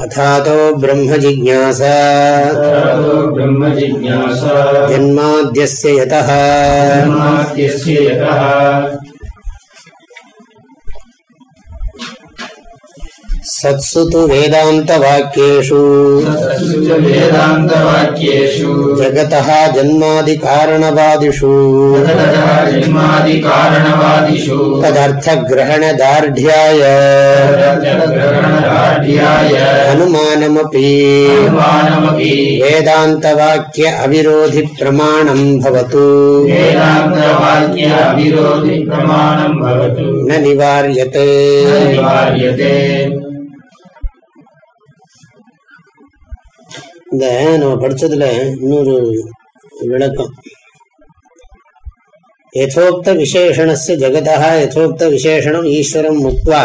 अथातो ब्रह्मजिज्ञासा। ब्रह्मजिज्ञासा। जन्माद्यस्य यतः। सत्सु तु वेदान्तवाक्येषु वेदान्तवाक्येषु जगतः जन्मादिकारणवादिषु। जन्मादिकारणवादिषु तदर्थग्रहणदार्ढ्याय अनुमानमपि। वेदान्तवाक्य अविरोधिप्रमाणम् भवतु। न निवार्यते। இந்த நம்ம படிச்சதுல இன்னொரு விளக்கம். யதோக்த விசேஷணஸ்ய ஜகதா யதோக்த விசேஷணம் ஈஸ்வரம் முக்வா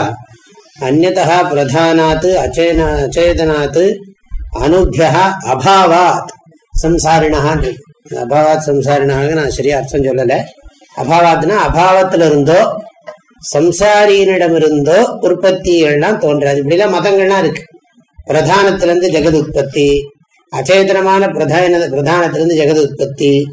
அந்நதா பிரதானாத் அச்சேன அச்சேதனாத் அனுபியா அபாவாத் சம்சாரிணான்னு அபாவாத் சம்சாரிணாக நான் சரியா அர்த்தம் சொல்லலை. அபாவாத்னா அபாவத்தில் இருந்தோ சம்சாரியினிடமிருந்தோ உற்பத்திகள்லாம் தோன்றாது. இப்படிலாம் மதங்கள்லாம் இருக்கு. பிரதானத்திலிருந்து ஜெகத் உற்பத்தி அச்சேதனமான பிரதான பிரதானத்திலிருந்து ஜெகத் உற்பத்தி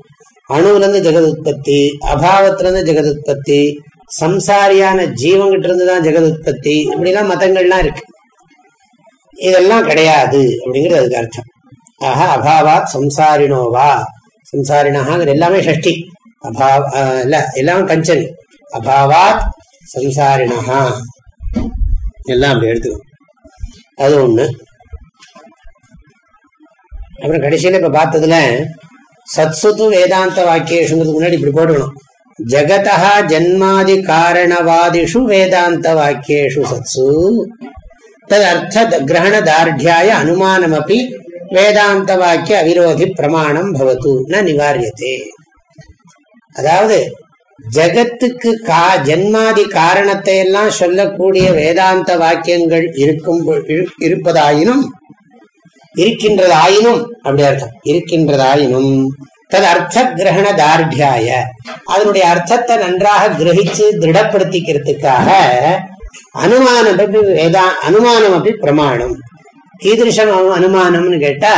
அணுவிலிருந்து ஜெகத் உற்பத்தி அபாவத்திலிருந்து ஜெகத் உற்பத்தி சம்சாரியான ஜீவங்கிட்ட இருந்து தான் ஜெகத் உற்பத்தி இப்படிலாம் மதங்கள்லாம் இருக்கு. இதெல்லாம் கிடையாது அப்படிங்கிறது அதுக்கு அர்த்தம். ஆஹா அபாவாத் சம்சாரினோவா? சம்சாரினாங்கிற எல்லாமே ஷஷ்டி. அபாவ ஆஹ் இல்ல எல்லாமே பஞ்சமி. அபாவாத் சம்சாரினா எல்லாம் அப்படி எடுத்துக்கணும். அது ஒண்ணு. அப்புறம் கடைசியில் இப்போ பார்த்ததுல சத்சுத்து வேதாந்த வாக்கியேஷுங்கிறதுக்கு முன்னாடி இப்படி போட்டுக்கணும். ஜகதா ஜன்மாதி காரணவாதிஷு வேதாந்த வாக்கியேஷு சத்சு. தது அர்த்த கிரகண தார்டியாய அனுமானமப்பி வேதாந்த வாக்கிய அவிரோதி பிரமாணம் பவத்து ந நிவாரியத்தே அதாவது ஜகத்துக்கு கா ஜன்மாதி காரணத்தை எல்லாம் சொல்லக்கூடிய வேதாந்த வாக்கியங்கள் இருக்கும் இருப்பதாயினும் இருக்கின்றது ஆயினும் அப்படி அர்த்தம் இருக்கின்றது ஆயினும் தது அர்த்த கிரகண தார்டியாய அதனுடைய அர்த்தத்தை நன்றாக கிரகிச்சு திருடப்படுத்திக்கிறதுக்காக அனுமானம் அப்படி வேதா அனுமானம் அப்படி பிரமாணம். கீதிருஷம் அனுமானம்னு கேட்டா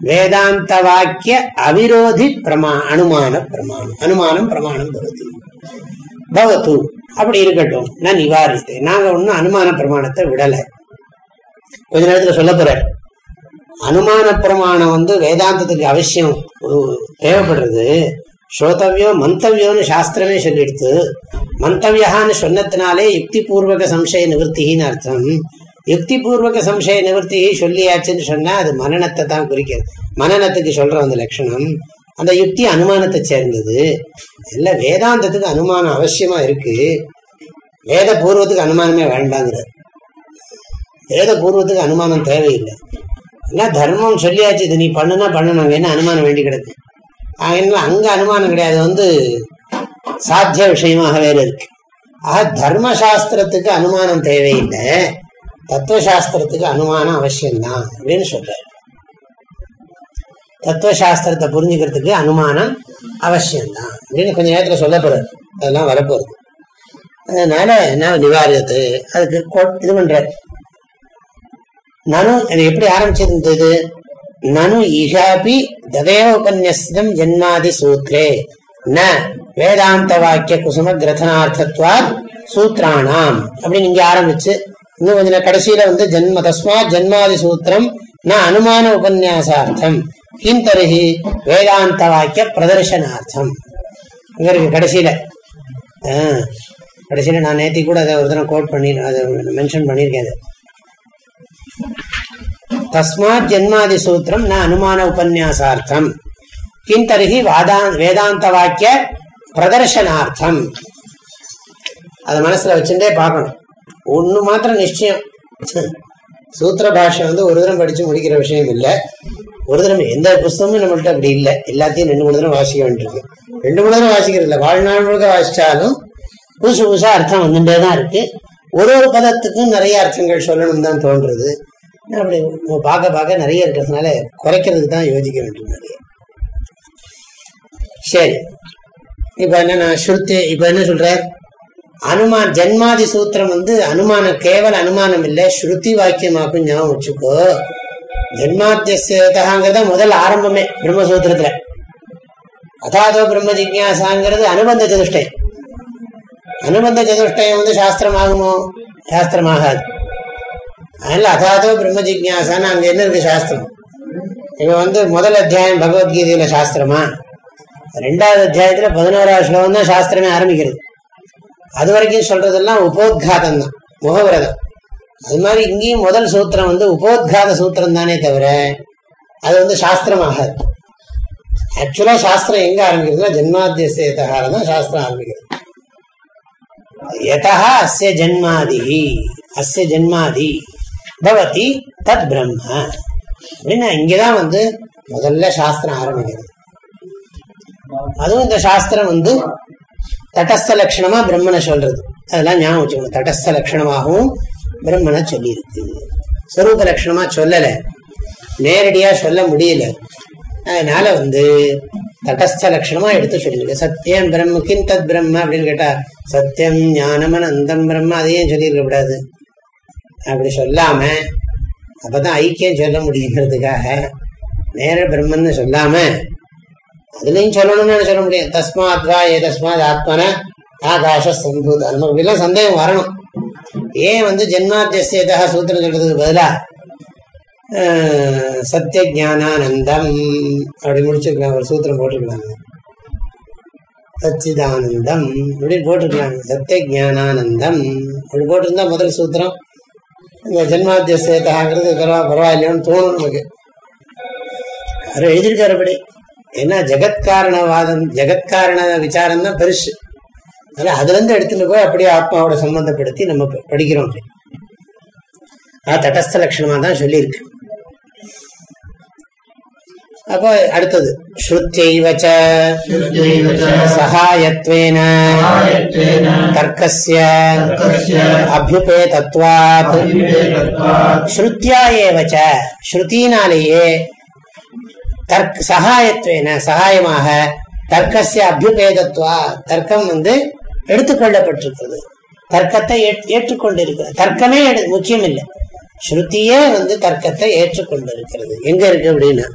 வேதாந்த வாக்கிய அவிரோதி பிரமா அனுமான பிரமாணம் அனுமானம் பிரமாணம் பகுதி பகத்து அப்படி இருக்கட்டும் நான் நிவாரித்தேன். நாங்க ஒன்னும் அனுமான பிரமாணத்தை விடல. கொஞ்ச நேரத்துல சொல்ல போறேன். அனுமான பிரமாணம் வந்து வேதாந்தத்துக்கு அவசியம் தேவைப்படுறது. ஸ்ரோதவியம் மந்தவியம்னு சாஸ்திரமே சொல்லிடுத்து மந்தவியான்னு சொன்னதுனாலே யுக்தி பூர்வக சம்சய நிவர்த்தின்னு அர்த்தம். யுக்தி பூர்வக சம்சய நிவர்த்தி சொல்லியாச்சுன்னு சொன்னா அது மனநத்தை தான் குறிக்கிறது. மனநத்துக்கு சொல்றோம் அந்த லட்சணம். அந்த யுக்தி அனுமானத்தை சேர்ந்தது. இல்ல வேதாந்தத்துக்கு அனுமானம் அவசியமா இருக்கு. வேத பூர்வத்துக்கு அனுமானமே வேண்டாங்கிறது வேத பூர்வத்துக்கு அனுமானம் தேவையில்லை. என்ன தர்மம் சொல்லியாச்சு? இது நீ பண்ணுனா பண்ணணும். என்ன அனுமானம் வேண்டி கிடக்கு? ஆகையினால அங்க அனுமானம் கிடையாது. வந்து சாத்திய விஷயமாக வேற இருக்கு. ஆக தர்மசாஸ்திரத்துக்கு அனுமானம் தேவையில்லை. தத்துவசாஸ்திரத்துக்கு அனுமானம் அவசியம்தான் அப்படின்னு சொல்றாரு. தத்துவசாஸ்திரத்தை புரிஞ்சுக்கிறதுக்கு அனுமானம் அவசியம்தான் அப்படின்னு கொஞ்ச நேரத்துல சொல்ல போறது அதெல்லாம் வரப்போறது அதனால என்ன நிவாரியத்து? அதுக்கு இது பண்ற நனு இது எப்படி ஆரம்பிச்சிருந்தது? நனு இகாபி ததேவ உபன்யஸ்தம் ஜென்மாதி சூத்ரே. ந வேதாந்த வாக்கிய குசும கிரதனார்த்தத்வார் சூத்ராணாம் அப்படின்னு இங்க ஆரம்பிச்சு இன்னும் கொஞ்சம் கடைசியில வந்து ஜென்ம தஸ்மாத் ஜென்மாதி சூத்திரம் ந அனுமான உபன்யாசார்த்தம். கிம் தருகி வேதாந்த வாக்கிய பிரதர்சனார்த்தம் இங்க இருக்கு கடைசியில. ஆ, கடைசியில நான் நேத்தி கூட அதை ஒரு தினம் கோட் பண்ணி அதை மென்ஷன் பண்ணியிருக்கேன் அது. தஸ்மாத் ஜென்மாதி சூத்திரம் ந அனுமான உபன்யாசார்த்தம் கிம் தருகி வாதா வேதாந்த வாக்கிய பிரதர்சனார்த்தம் அதை மனசுல வச்சுட்டே பார்க்கணும் ஒண்ணு மாத்திரம் நிச்சயம் சூத்திர பாஷை வந்து ஒரு தரம் படிச்சு முடிக்கிற விஷயம் இல்லை. ஒரு தரம் எந்த புஸ்தகமும் நம்மள்கிட்ட அப்படி இல்லை. எல்லாத்தையும் ரெண்டு மூணு தரம் வாசிக்க வேண்டியிருக்கு. ரெண்டு மூணு தரம் வாசிக்கிறது இல்லை. வாழ்நாள் முழுக்க வாசிச்சாலும் புதுசு புதுசா அர்த்தம் வந்துட்டே தான் இருக்கு. ஒரு ஒரு பதத்துக்கும் நிறைய அர்த்தங்கள் சொல்லணும்னு தான் தோன்றுறது அப்படி பார்க்க பார்க்க நிறைய இருக்கிறதுனால குறைக்கிறதுக்கு தான் யோசிக்க வேண்டும் நிறைய சரி. இப்ப என்ன நான் ஸ்ருத்தி இப்ப என்ன சொல்கிறேன் அனுமான் ஜென்மாதி சூத்திரம் வந்து அனுமானம் கேவல அனுமானம் இல்லை. ஸ்ருதி வாக்கியமாக்கும் ஞாபகம் வச்சுக்கோ. ஜென்மாத்தியதாங்கிறத முதல் ஆரம்பமே பிரம்மசூத்திரத்துல. அதாதோ பிரம்ம ஜிக்யாசாங்கிறது அனுபந்த சதுஷ்டை. அனுபந்த சதுஷ்டயம் வந்து சாஸ்திரம் ஆகுமோ சாஸ்திரமாகாது அதனால அதாதோ பிரம்ம ஜிக்யாசான்னு அங்கே என்ன இருக்கு சாஸ்திரம் இப்போ வந்து முதல் அத்தியாயம் பகவத்கீதையில சாஸ்திரமா ரெண்டாவது அத்தியாயத்தில் பதினோராவது ஸ்லோகம் தான் சாஸ்திரமே ஆரம்பிக்கிறது அது வரைக்கும் சொல்றதெல்லாம் உபோத்காதம் தான் முகவிரதம் அது மாதிரி இங்கேயும் முதல் சூத்திரம் வந்து உபோத்காத சூத்திரம் தானே தவிர அது வந்து சாஸ்திரமாகாது ஆக்சுவலாக சாஸ்திரம் எங்கே ஆரம்பிக்கிறதுனா ஜென்மாத்தியசேதகால தான் சாஸ்திரம் ஆரம்பிக்கிறது யதா அஸ்ய ஜென்மாதி அஸ்ய ஜென்மாதி பவதி தத் பிரம்ம அப்படின்னா இங்கதான் வந்து முதல்ல சாஸ்திரம் ஆரம்பிக்கிறது அதுவும் இந்த சாஸ்திரம் வந்து தடஸ்த லட்சணமா பிரம்மனை சொல்றது. அதெல்லாம் ஞாபகம் வச்சுக்கணும் தடஸ்த லட்சணமாகவும் பிரம்மனை சொல்லியிருக்கு. ஸ்வரூப லட்சணமா சொல்லல. நேரடியா சொல்ல முடியல. அதனால வந்து தடஸ்த லட்சணமா எடுத்து சொல்லியிருக்கு சத்தியம் பிரம்ம கிம் தத் பிரம்ம அப்படின்னு கேட்டா சத்தியம் ஞானமன் அந்தம் பிரம்ம அதையும் சொல்லியிருக்க கூடாது அப்படி சொல்லாம அப்பதான் ஐக்கியம் சொல்ல முடியுங்கிறதுக்காக நேர பிரம்மன்னு சொல்லாம அதுலயும் சொல்லணும்னு சொல்ல முடியும் தஸ்மாத் வா ஏ தஸ்மாத் ஆத்மன ஆகாஷ சம்பூத. நமக்கு இப்படிலாம் சந்தேகம் வரணும். ஏன் வந்து ஜென்மாத்தியசேதா சூத்திரம் சொல்றதுக்கு பதிலாக சத்திய ஜானானந்தம் அப்படி முடிச்சிருக்கலாம் ஒரு சூத்திரம் போட்டிருக்கலாங்க சச்சிதானந்தம் அப்படின்னு போட்டிருக்கலாங்க சத்திய ஜானானந்தம் அப்படி போட்டிருந்தா முதல் சூத்திரம். இந்த ஜென்மாத்தியசேதாங்கிறது பரவா பரவாயில்லையோன்னு தோணும் நமக்கு. அவர் எழுதியிருக்காரு அப்படி. ஏன்னா ஜெகத்காரணவாதம் ஜெகத்காரண விசாரம் தான் பெருசு. அதனால அதுலேருந்து எடுத்துகிட்டு போய் அப்படியே ஆத்மாவோட சம்பந்தப்படுத்தி நம்ம படிக்கிறோம் அப்படி. ஆ தடஸ்த லட்சணமாக தான் சொல்லியிருக்கு. அப்போ அடுத்தது ஸ்ருத்தைவச்ச சகாயத்வேன தர்க்கஸ்ய அபியுபேதத்வாத் ஸ்ருத்தியா ஏவச்ச. ஸ்ருத்தினாலேயே தர்க் சகாயத்வேன சகாயமாக தர்க்கஸ்ய அபியுபேதத்வா தர்க்கம் வந்து எடுத்துக்கொள்ளப்பட்டிருக்கிறது. தர்க்கத்தை ஏற்றுக்கொண்டிருக்கிறது தர்க்கமே முக்கியம் இல்லை ஸ்ருத்தியே வந்து தர்க்கத்தை ஏற்றுக்கொண்டிருக்கிறது. எங்க இருக்கு அப்படின்னா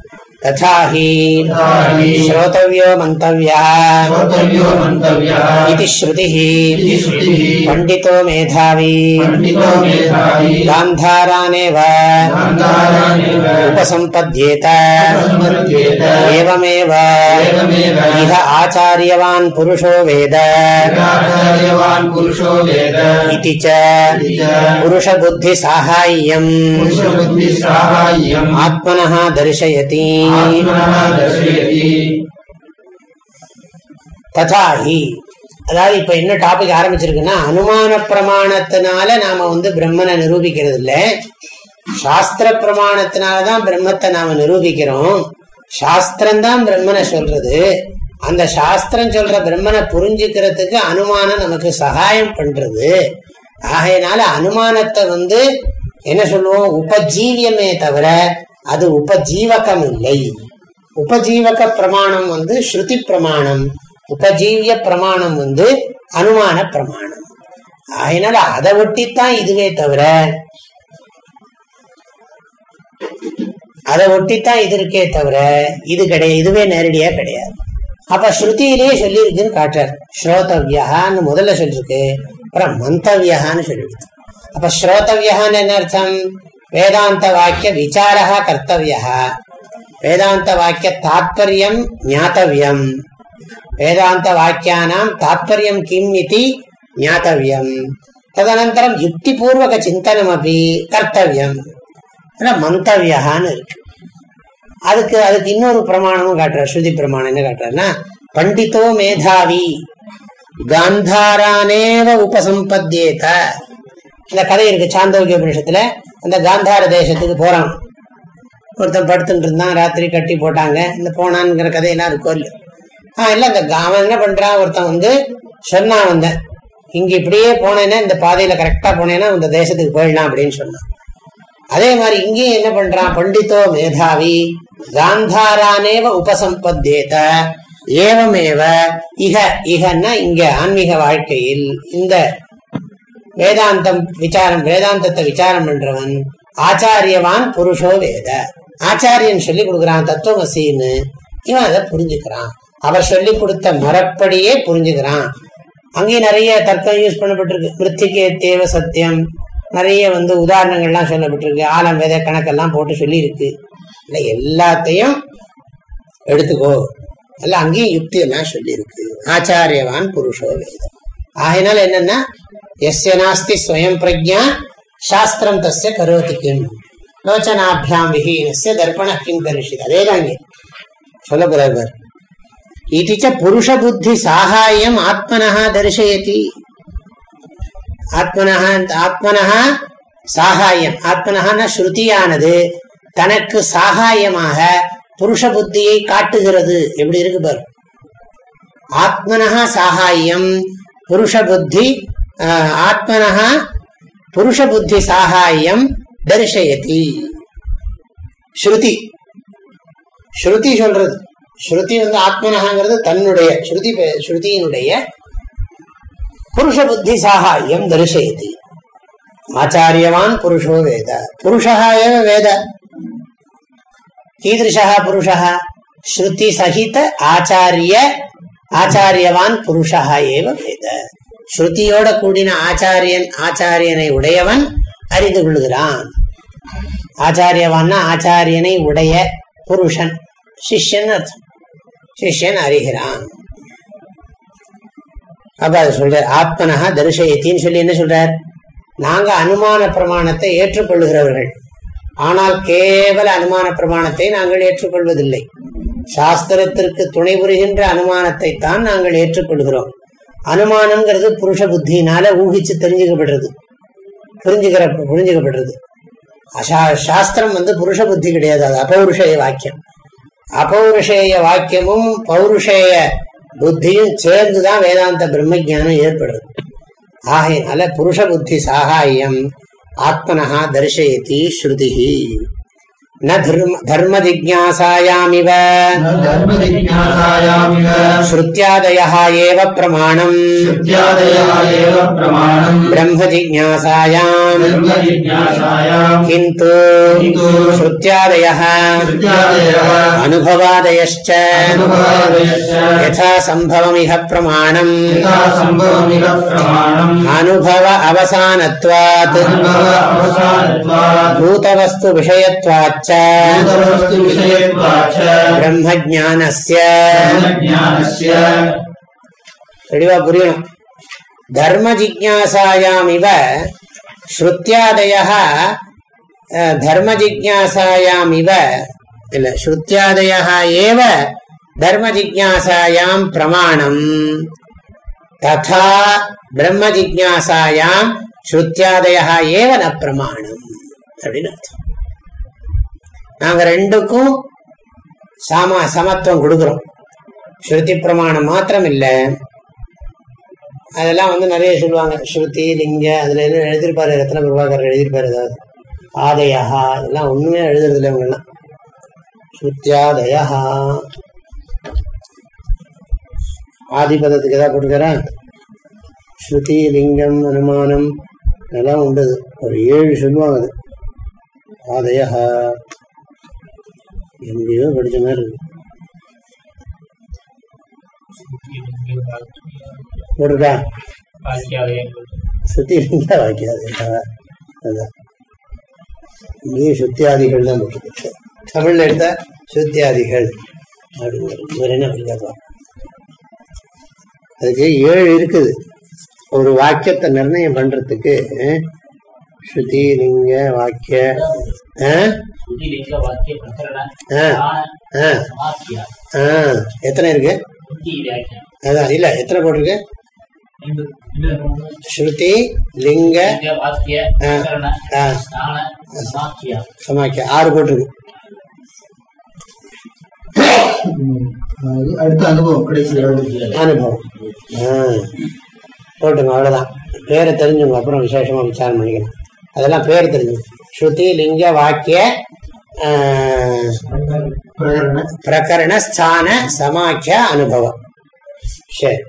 तथा श्रोतव्यो मन्तव्यः इति श्रुतिः मेधावी गांधाराने उपसम्पद्येत इह आचार्यवान पुरुषो वेद इति च पुरुषबुद्धिसाहाय्यम् आत्मनः दर्शयति ததாஹி அதாவது இப்ப என்ன டாபிக் ஆரம்பிச்சிருக்குன்னா அனுமான பிரமாணத்தினால நாம வந்து பிரம்மனை நிரூபிக்கிறது இல்ல. சாஸ்திர பிரமாணத்தினாலதான் பிரம்மத்தை நாம நிரூபிக்கிறோம். சாஸ்திரம் தான் பிரம்மனை சொல்றது. அந்த சாஸ்திரம் சொல்ற பிரம்மனை புரிஞ்சுக்கிறதுக்கு அனுமானம் நமக்கு சகாயம் பண்றது. ஆகையினால அனுமானத்தை வந்து என்ன சொல்லுவோம்? உபஜீவியமே தவிர அது உபஜீவகம் இல்லை உபஜீவக பிரமாணம் வந்து ஸ்ருதி பிரமாணம் உபஜீவிய பிரமாணம் வந்து அனுமான பிரமாணம் அதனால அதை ஒட்டித்தான் இதுவே தவிர அதை ஒட்டித்தான் இது இருக்கே தவிர இது கிடையாது இதுவே நேரடியா கிடையாது. அப்ப ஸ்ருதியிலேயே சொல்லியிருக்குன்னு காட்டுறார். ஸ்ரோதவியான்னு முதல்ல சொல்லிருக்கு அப்புறம் மந்தவியான்னு சொல்லியிருக்கு. அப்ப ஸ்ரோதவியான்னு என்ன அர்த்தம்? வேதாந்த வாக்கிய விசாரா கர்த்தவியா வேதாந்த வாக்கிய தாத்பரியம் ஞாத்தவியம் வேதாந்த வாக்கியானாம் தாத்பரியம் கிம் இது ஞாத்தவியம் ததனந்தரம் யுக்திபூர்வக சிந்தனம் அப்படி கர்த்தவியம் ஆனா மந்தவியான்னு இருக்கு அதுக்கு அதுக்கு இன்னொரு பிரமாணமும் காட்டுற ஸ்ருதி பிரமாணம் என்ன காட்டுறன்னா பண்டிதோ மேதாவி காந்தாரானேவ உபசம்பத்தியேத இந்த கதை இருக்கு சாந்தோக்கிய உபனிஷத்துல அந்த காந்தார தேசத்துக்கு போறான். ஒருத்தன் படுத்துட்டு இருந்தான் ராத்திரி கட்டி போட்டாங்க. இந்த போனான்ங்கிற கதையெல்லாம் இருக்கோ இல்லை ஆஹ் இல்ல இந்த கா- அவன் என்ன பண்றான்? ஒருத்தன் வந்து சொன்னான் வந்தேன் இங்க இப்படியே போனேன்னா இந்த பாதையில கரெக்டா போனேன்னா இந்த தேசத்துக்கு போயிடலாம் அப்படின்னு சொன்னான். அதே மாதிரி இங்கேயும் என்ன பண்றான்? பண்டிதோ மேதாவி காந்தாரானேவ உபசம்பத்தேத ஏவமேவ இக. இகன்னா இங்க ஆன்மீக வாழ்க்கையில் இந்த வேதாந்தம் விசாரம் வேதாந்தத்தை விசாரம் பண்றவன் ஆச்சாரியவான் புருஷோ வேத. ஆச்சாரியன் சொல்லி கொடுக்குறான் தத்துவமசின்னு. இவன் அதை புரிஞ்சுக்கிறான். அவர் சொல்லி கொடுத்த மரப்படியே புரிஞ்சுக்கிறான். அங்கேயும் நிறைய தர்க்கம் யூஸ் பண்ணப்பட்டிருக்கு. மிருத்திகே தேவ சத்தியம். நிறைய வந்து உதாரணங்கள்லாம் சொல்லப்பட்டிருக்கு. ஆலம் வேத கணக்கெல்லாம் போட்டு சொல்லியிருக்கு. இல்லை எல்லாத்தையும் எடுத்துக்கோ. அல்ல அங்கேயும் யுக்தி எல்லாம் சொல்லியிருக்கு. ஆச்சாரியவான் புருஷோ வேத. ஆகையினால என்னன்னா எஸ்ய நாஸ்தி ஸ்வயம் பிரஜா சாஸ்திரம் தஸ்ய கரோதி கிம். லோச்சனாபியாம் விஹீனஸ்ய தர்ப்பண கிம் கரிஷித். அதே தாங்க சொல்ல போறார் பார். புருஷ புத்தி சாகாயம் ஆத்மனஹா தரிசயதி ஆத்மனஹா ஆத்மனஹா சாகாயம் ஆத்மனஹான ஸ்ருதியானது. தனக்கு சாகாயமாக புருஷ புத்தியை காட்டுகிறது. எப்படி இருக்கு பாரு? ஆத்மனஹா சாகாயம் புருஷ புத்தி ஆஹ், புருஷ புத்தி சாகாயம் தரிசயதி. ஸ்ருதி. ஸ்ருதி சொல்றது. ஸ்ருதி வந்து ஆத்மனகாங்கிறது தன்னுடைய ஸ்ருதி ஸ்ருதியினுடைய புருஷ புத்தி சாகாயம் தரிசயதி. ஆச்சாரியவான் புருஷோ வேத. புருஷா ஏவ வேத. கீதா புருஷா ஸ்ருதி சகித ஆச்சாரிய ஆச்சாரியவான் புருஷா ஏவ வேத ஸ்ருதியோட கூடின ஆச்சாரியன் ஆச்சாரியனை உடையவன் அறிந்து கொள்கிறான். ஆச்சாரியவான்னா ஆச்சாரியனை உடைய புருஷன் சிஷ்யன் அர்த்தம். சிஷ்யன் அறிகிறான். அப்ப அது சொல்றார் ஆத்மனஹா தரிசயத்தின்னு சொல்லி என்ன சொல்றார்? நாங்க அனுமான பிரமாணத்தை ஏற்றுக்கொள்ளுகிறவர்கள். ஆனால் கேவல அனுமான பிரமாணத்தை நாங்கள் ஏற்றுக்கொள்வதில்லை. சாஸ்திரத்திற்கு துணை புரிகின்ற அனுமானத்தை தான் நாங்கள் ஏற்றுக்கொள்கிறோம். அனுமானம்ங்கிறது புருஷ புத்தியினால ஊகிச்சு தெரிஞ்சுக்கப்படுறது. புரிஞ்சுக்கிற புரிஞ்சுக்கப்படுறது. சாஸ்திரம் வந்து புருஷ புத்தி கிடையாது. அது அபௌருஷேய வாக்கியம். அபௌருஷேய வாக்கியமும் பௌருஷேய புத்தியும் சேர்ந்துதான் வேதாந்த பிரம்மஜானம் ஏற்படுறது ஆகையினால புருஷ புத்தி சாகாயம் ஆத்மனஹா தரிசயதி ஸ்ருதி न धर्मजिज्ञासायामिव श्रुत्यादयः एव प्रमाणम् ब्रह्मजिज्ञासायाम् किन्तु श्रुत्यादयः अनुभवादयश्च यथा सम्भवमिह प्रमाणम् अनुभव अवसानत्वात् भूतवस्तुविषयत्वात् च। பிரம்மஜானஸ்ய தெளிவா புரியணும் தர்ம ஜிக்யாசாயாம் இவ ஸ்ருத்தியாதய தர்ம ஜிக்யாசாயாம் இவ இல்ல ஸ்ருத்தியாதய ஏவ தர்ம ஜிக்யாசாயாம் பிரமாணம் ததா பிரம்ம ஸ்ருத்தியாதய ஏவ ந பிரமாணம் அப்படின்னு அர்த்தம் நாங்க ரெண்டுக்கும் சம சமத்துவம் கொடுக்குறோம். ஸ்ருதி பிரமாணம் மாத்திரம் இல்லை அதெல்லாம் வந்து நிறைய சொல்லுவாங்க. ஸ்ருதி லிங்க அதுல என்ன எழுதியிருப்பாரு ரத்ன பிரபாகர் எழுதியிருப்பாரு ஏதாவது. ஆதயா இதெல்லாம் ஒண்ணுமே எழுதுறது இல்லை இவங்கெல்லாம். ஸ்ருத்தியாதயா ஆதிபதத்துக்கு ஏதாவது போட்டுக்கிறா ஸ்ருதி லிங்கம் அனுமானம் இதெல்லாம் உண்டு. ஒரு ஏழு சொல்லுவாங்க அது. ஆதயா. எங்கேயோ படித்த மாதிரி இருக்கு. போட்டுருக்கா? சுத்தி இருந்தா அதான். இங்கேயும் சுத்தியாதிகள் தான் போட்டிருக்கு தமிழ்ல எடுத்தா சுத்தியாதிகள் அப்படின்னு என்ன பண்ணிக்காரு அதுக்கு ஏழு இருக்குது. ஒரு வாக்கியத்தை நிர்ணயம் பண்றதுக்கு ஸ்ருதி லிங்க வாக்கிய எத்தனை இருக்கு? அதான் இல்ல எத்தனை போட்டிருக்கு? ஸ்ருதி லிங்க சமாக்கிய. ஆறு போட்டிருக்கு. அடுத்த அனுபவம் அனுபவம். போட்டுங்க அவ்வளவுதான். பேரை தெரிஞ்சுங்க அப்புறம் விசேஷமா விசாரம் பண்ணிக்கலாம். அதெல்லாம் பேர் தெரிஞ்சுங்க ஸ்ருதி லிங்க வாக்கிய பிரகரண. ஸ்தான சமாக்கிய அனுபவம். சரி.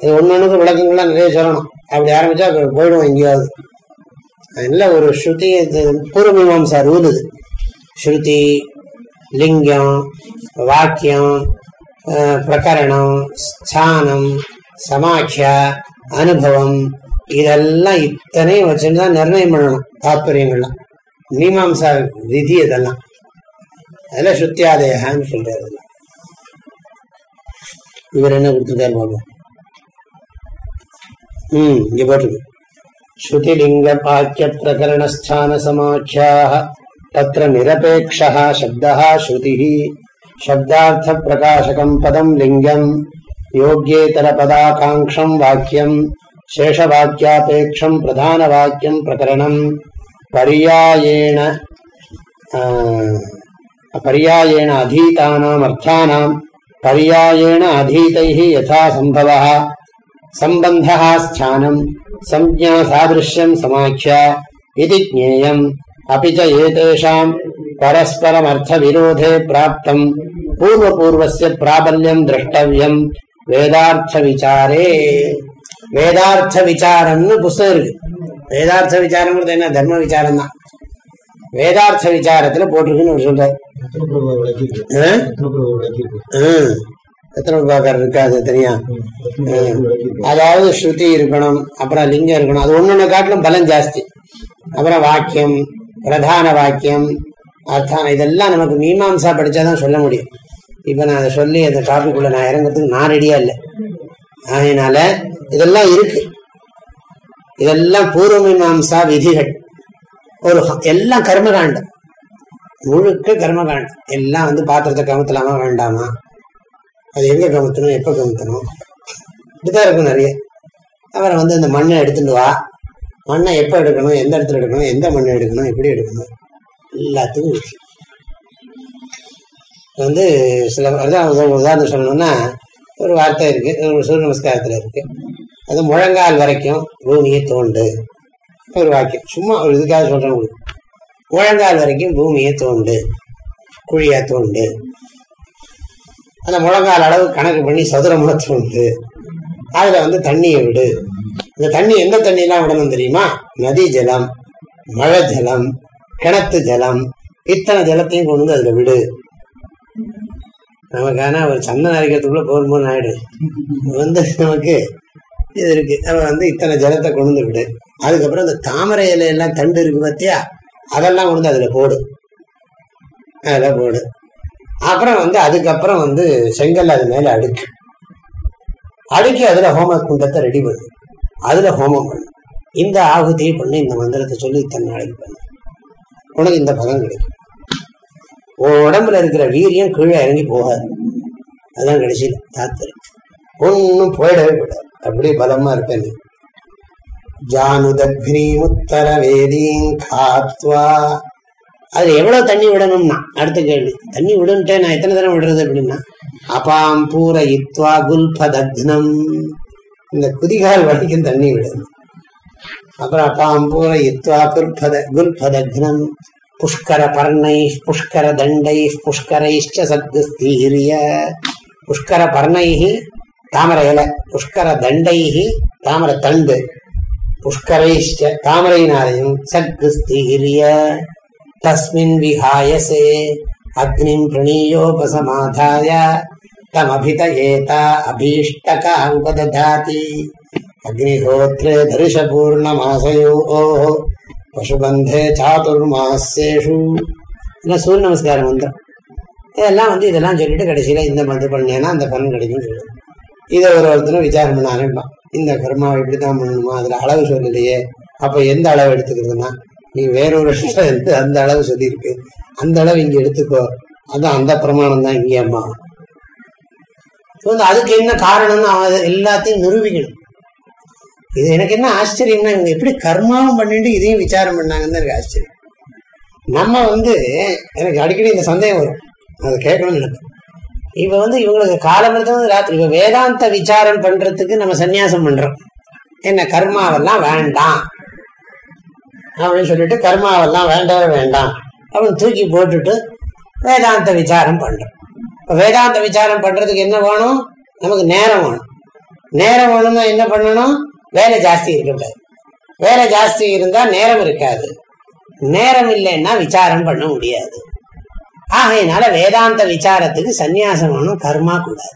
இது ஒன்னொன்னுக்கு விளக்கங்கள்லாம் நிறைய சொல்லணும். அப்படி ஆரம்பிச்சா போயிடுவோம் எங்கேயாவது. அதனால ஒரு ஸ்ருதி பூர்வமீமாசா ரூல் இது ஸ்ருதி லிங்கம் வாக்கியம் பிரகரணம் ஸ்தானம் சமாக்கியா அனுபவம் இதெல்லாம் இத்தனையும் வச்சுன்னு தான் நிர்ணயம் பண்ணணும் தாற்பயங்கள்லாம் மீமாம்சா விதி இதெல்லாம். அதெல்லாம் சுத்தியாதேகான்னு சொல்றாரு இவர் என்ன கொடுத்துருக்காரு பாபு? ம் இங்க போட்டிருக்கு ஸ்ருதிலிங்க பாக்கிய பிரகரணஸ்தான சமாக்கியாக தத்திர நிரபேட்சா சப்தா ஸ்ருதி சப்தார்த்த பிரகாசகம் பதம் லிங்கம். யோகியேதர பதாகாங்கம் வாக்கியம். शेषवाक्यापेक्षम् प्रधानवाक्यम् प्रकरणम् पर्यायेण आ, पर्यायेण अधीतानाम् अर्थानाम् पर्यायेण अधीतैः यथा सम्भवः सम्बन्धः स्थानम् संज्ञा सादृश्यम् समाख्य इति ज्ञेयम् अपि च एतेषाम् परस्परमर्थविरोधे प्राप्तम् पूर्वपूर्वस्य प्राबल्यम् द्रष्टव्यम् வேதார்த்தவிசாரே வேதார்த்த விசாரம்னு புஸ்தகம் இருக்கு. வேதார்த்த விசாரம்ங்கிறது என்ன? தர்ம விசாரம் தான் வேதார்த்த விசாரத்துல போட்டிருக்குன்னு சொல்றாரு. ரத்னபிரபு விளக்கிட்டு ஆ? ரத்னபிரபு விளக்கிட்டு ஆ. எத்தனை பாக்கர் இருக்காது தனியா அதாவது ஸ்ருதி இருக்கணும் அப்புறம் லிங்கம் இருக்கணும். அது ஒன்னொன்னு காட்டிலும் பலம் ஜாஸ்தி. அப்புறம் வாக்கியம் பிரதான வாக்கியம் அர்த்தம் இதெல்லாம் நமக்கு மீமாம்சா படிச்சாதான் சொல்ல முடியும். இப்ப நான் அதை சொல்லி அந்த டாபிக் உள்ள நான் இறங்குறதுக்கு நான் ரெடியா இல்லை. ஆகையினால இதெல்லாம் இருக்கு. இதெல்லாம் பூர்வ மீமாம்சா விதிகள். ஒரு எல்லாம் கர்மகாண்டம். முழுக்க கர்மகாண்டம். எல்லாம் வந்து பாத்திரத்தை கமுத்தலாமா வேண்டாமா? அது எங்க கமுத்தணும் எப்ப கமுத்தணும் இப்படிதான் இருக்கும் நிறைய. அப்புறம் வந்து இந்த மண்ணை எடுத்துட்டு வா. மண்ணை எப்போ எடுக்கணும் எந்த இடத்துல எடுக்கணும் எந்த மண்ணை எடுக்கணும் எப்படி எடுக்கணும்? எல்லாத்துக்கும் இருக்கு வந்து சில அதான் உதாரணம் சொல்லணும்னா ஒரு வார்த்தை இருக்கு. ஒரு சூரிய நமஸ்காரத்தில் இருக்கு. அது முழங்கால் வரைக்கும் பூமியை தோண்டு. ஒரு வாக்கியம். சும்மா ஒரு இதுக்காக சொல்றேன் உங்களுக்கு. முழங்கால் வரைக்கும் பூமியை தோண்டு. குழியா தோண்டு. அந்த முழங்கால் அளவு கணக்கு பண்ணி சதுரமா தோண்டு. அதுல வந்து தண்ணியை விடு. இந்த தண்ணி எந்த தண்ணியெல்லாம் விடணும் தெரியுமா? நதி ஜலம் மழை ஜலம் கிணத்து ஜலம். இத்தனை ஜலத்தையும் கொண்டு அதுல விடு. நமக்கு ஆனால் ஒரு சந்தனம் அரைக்கிறதுக்குள்ள போதும் போது ஆயிடுது வந்து நமக்கு இது இருக்கு. அவன் வந்து இத்தனை ஜலத்தை கொண்டு விடு. அதுக்கப்புறம் இந்த தாமரை இலையெல்லாம் தண்டு இருக்கு பார்த்தியா அதெல்லாம் கொண்டு வந்து அதுல போடு. அதில் போடு. அப்புறம் வந்து அதுக்கப்புறம் வந்து செங்கல் அது மேலே அடுக்கு. அடுக்கி அதில் ஹோம குண்டத்தை ரெடி பண்ணு. அதில் ஹோமம் பண்ணு. இந்த ஆகுதியை பண்ணு. இந்த மந்திரத்தை சொல்லி. இத்தனை நாளைக்கு பண்ணு. உனக்கு இந்த பலன் கிடைக்கும். உடம்புல இருக்கிற வீரியம் கீழே இறங்கி போகாது. அதுதான் கடைசியில் தாத்பரியம். ஒன்னும் போயிடவே போயிடாது. அப்படியே பலமா இருப்பேன். நீ ஜானுதக்னி காத்வா. அது எவ்வளவு தண்ணி விடணும்னா? அடுத்த கேள்வி. தண்ணி விடுன்ட்டே நான் எத்தனை தடவை விடுறது அப்படின்னா? அபாம் பூர இத்வா குல்பதக்னம். இந்த குதிகால் வரைக்கும் தண்ணி விடணும். அப்புறம் அப்பாம் பூர இத்வா குல்பத குல்பதக்னம். புஷ்கர பர்ணை புஷ்கர தண்டை புஷ்கரைஷ்ட சத்கஸ்தீரிய புஷ்கர பர்ணை தாமரை இலை புஷ்கர தண்டைகி தாமரை தண்டு புஷ்கரைஷ்ட தாமரையினாலையும் சத்கஸ்தீரிய தஸ்மின் விஹாயசே அக்னிம் பிரணீயோபசமாதாய தமபிதயேத அபீஷ்டக உபததாதி அக்னிஹோத்ரே தரிசபூர்ணமாசயோ பசுபந்தே சாதுர்மாசேஷு இல்லை சூரிய நமஸ்கார மந்திரம்? இதெல்லாம் வந்து இதெல்லாம் சொல்லிட்டு கடைசியில் இந்த மந்திரம் பண்ணேன்னா அந்த பலன் கிடைக்கும் சொல்லுவோம். இதை ஒரு ஒருத்தரும் விசாரம் பண்ண ஆரம்பிப்பான். இந்த கர்மாவை இப்படித்தான் பண்ணணுமா? அதில் அளவு சொல்லலையே அப்போ எந்த அளவு எடுத்துக்கிறதுனா நீ வேறொரு இடத்துல எடுத்து அந்த அளவு சொல்லியிருக்கு. அந்த அளவு இங்கே எடுத்துக்கோ. அதான் அந்த பிரமாணம் தான் இங்கேம்மா வந்து அதுக்கு என்ன காரணம்னு அவன் எல்லாத்தையும் நிரூபிக்கணும். இது எனக்கு என்ன ஆச்சரியம்னா இவங்க எப்படி கர்மாவும் பண்ணிட்டு இதையும் விசாரம் பண்ணாங்கன்னு எனக்கு ஆச்சரியம். நம்ம வந்து எனக்கு அடிக்கடி இந்த சந்தேகம் வரும். அதை கேட்கணும்னு நினைப்பேன். இப்போ வந்து இவங்களுக்கு காலமிருந்து ராத்திரி. இப்போ வேதாந்த விசாரம் பண்ணுறதுக்கு நம்ம சந்நியாசம் பண்ணுறோம் என்ன கர்மாவெல்லாம் வேண்டாம். அப்படின்னு சொல்லிட்டு கர்மாவெல்லாம் வேண்டவே வேண்டாம். அப்படின்னு தூக்கி போட்டுட்டு வேதாந்த விசாரம் பண்ணுறோம் இப்போ வேதாந்த விசாரம் பண்ணுறதுக்கு என்ன வேணும்? நமக்கு நேரம் வேணும். நேரம் வேணும்னா என்ன பண்ணணும்? வேலை ஜாஸ்தி இருக்கக்கூடாது வேலை ஜாஸ்தி இருந்தா நேரம் இருக்காது. நேரம் இல்லைன்னா விசாரம் பண்ண முடியாது. ஆகையினால வேதாந்த விசாரத்துக்கு சந்நியாசமானும் கர்மா கூடாது.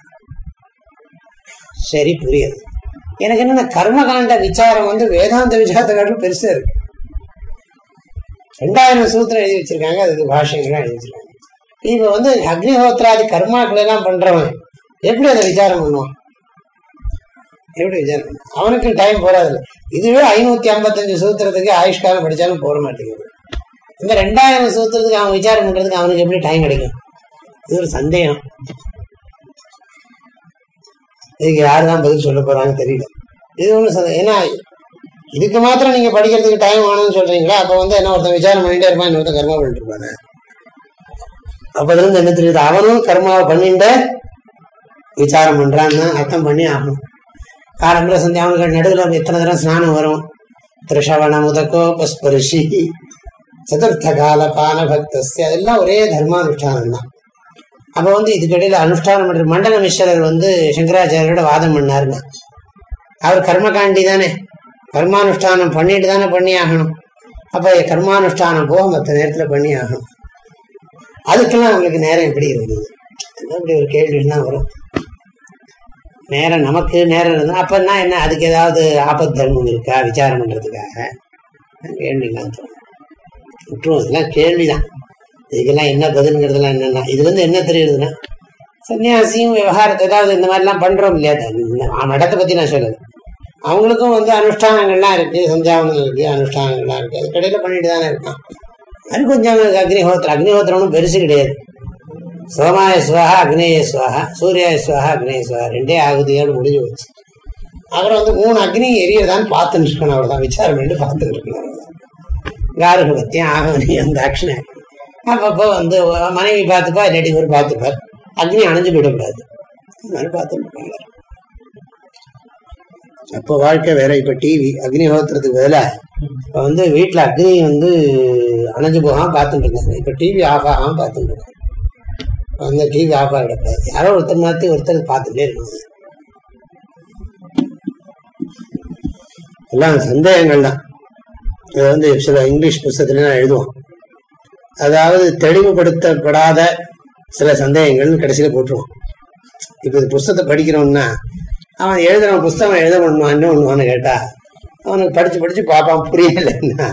சரி புரியுது. எனக்கு என்ன கர்மகாண்ட விசாரம் வந்து வேதாந்த விசாரத்தை காட்டிலும் பெருசா இருக்கு. ரெண்டாயிரம் சூத்திரம் எழுதி வச்சிருக்காங்க அதுக்கு பாஷைகள்லாம் எழுதி வச்சிருக்காங்க இப்ப வந்து அக்னிஹோத்ராதி கர்மாக்கள் எல்லாம் பண்றவன் எப்படி அதை விசாரம் பண்ணுவான்? எப்படி விசாரம் அவனுக்கும் டைம் போறாது. இதுவே ஐநூத்தி ஐம்பத்தஞ்சு சூத்திரத்துக்கு ஆயுஷ்காலம் படிச்சாலும் போற மாட்டேங்குது. இந்த ரெண்டாயிரம் சூத்திரத்துக்கு அவன் விசாரம் பண்றதுக்கு அவனுக்கு எப்படி டைம் கிடைக்கும்? இது ஒரு சந்தேகம். இதுக்கு யாரு தான் பதில் சொல்ல போறாங்க தெரியல. இது ஒண்ணு சந்தேகம். ஏன்னா இதுக்கு மாத்திரம் நீங்க படிக்கிறதுக்கு டைம் வேணும்னு சொல்றீங்களா? அப்ப வந்து என்ன ஒருத்தன் விசாரம் பண்ணிட்டே இருப்பான் இன்னொருத்தன் கர்மா பண்ணிட்டு இருப்பானே. அப்ப இருந்து என்ன தெரியுது? அவனும் கர்மாவை பண்ணிட்டு விசாரம் பண்றான்னு அர்த்தம் பண்ணி ஆகணும். காரம்பர சந்தி நடுவில் எத்தனை தரம் ஸ்நானம் வரும்? திருஷவண முதகோபஸ்பரிஷி சதுர்த்த கால பான அதெல்லாம் ஒரே தர்மானுஷ்டானம் தான் அப்போ வந்து இதுக்கிடையில் அனுஷ்டானம் பண்ற மண்டல மிஸ்வரர் வந்து சங்கராச்சாரியோட வாதம் பண்ணாருங்க. அவர் கர்மகாண்டி தானே. கர்மானுஷ்டானம் பண்ணிட்டு தானே பண்ணி ஆகணும் அப்போ கர்மானுஷ்டானம் போக மற்ற நேரத்தில் பண்ணி ஆகணும் அதுக்கெல்லாம் அவங்களுக்கு நேரம் எப்படி இருந்தது? அப்படி இப்படி ஒரு கேள்விலாம் வரும். நேரம் நமக்கு நேரம் இருந்தா அப்பன்னா என்ன அதுக்கு ஏதாவது ஆபத் தர்மம் இருக்கா? விசாரம் பண்றதுக்காக? கேள்விலாம் தோணும் விட்டுருவோம் இதெல்லாம் கேள்விதான். இதுக்கெல்லாம் என்ன பதில்ங்கிறதுலாம் என்னன்னா? இதுல இருந்து என்ன தெரியுதுன்னா சன்னியாசியும் விவகாரத்தை ஏதாவது இந்த மாதிரிலாம் பண்றோம் இல்லையா? மடத்தை பத்தி நான் சொல்லல. அவங்களுக்கும் வந்து அனுஷ்டானங்கள்லாம் இருக்கு சந்தியாவனம் இருக்கு அனுஷ்டானங்கள்லாம் இருக்கு. அது கடையில பண்ணிட்டு தானே இருக்கான். அது கொஞ்சம் அக்னிஹோத்திரம் அக்னிஹோத்திரம் பெருசு கிடையாது. சோமாய சுவாகா அக்னேய சுவாகா சூரியாய சுவாகா அக்னேய சுவாகா ரெண்டே ஆகுதியோடு முடிஞ்சு வச்சு அப்புறம் வந்து மூணு அக்னி எரியதான்னு பார்த்துட்டு இருக்கணும் அவ்வளவுதான். விசாரம் பண்ணி பார்த்துட்டு இருக்கணும். அவ்வளவுதான் ஆகவனி அந்த தாட்சிண அப்பப்போ வந்து மனைவி பார்த்துப்பா இல்லாட்டி ஒரு பார்த்துப்பார். அக்னி அணைஞ்சு போயிடக்கூடாது. அது மாதிரி பார்த்துட்டு இருப்பாங்க. அப்போ வாழ்க்கை வேற. இப்போ டிவி அக்னிஹோத்திரத்துக்கு பதிலாக இப்போ வந்து வீட்டில் அக்னி வந்து அணைஞ்சு போகாம பார்த்துட்டு இருந்தாங்க இப்போ டிவி ஆஃப் ஆகாமல் பார்த்துட்டு இருக்காங்க. அந்த டிவி ஆஃப் ஆகிடக்கூடாது யாரோ ஒருத்தர் மாத்தி ஒருத்தர் பார்த்துட்டே இருக்கணும் எல்லாம் சந்தேகங்கள் தான். இதை வந்து சில இங்கிலீஷ் புஸ்தகத்துல நான் எழுதுவோம். அதாவது தெளிவுபடுத்தப்படாத சில சந்தேகங்கள்னு கடைசியில் போட்டுருவான் இப்போ இந்த புஸ்தகத்தை படிக்கிறோம்னா அவன் எழுதுறவன் புஸ்தகம் எழுத பண்ணுவான் என்ன கேட்டா அவனுக்கு படிச்சு படிச்சு பார்ப்பான் புரியலைன்னா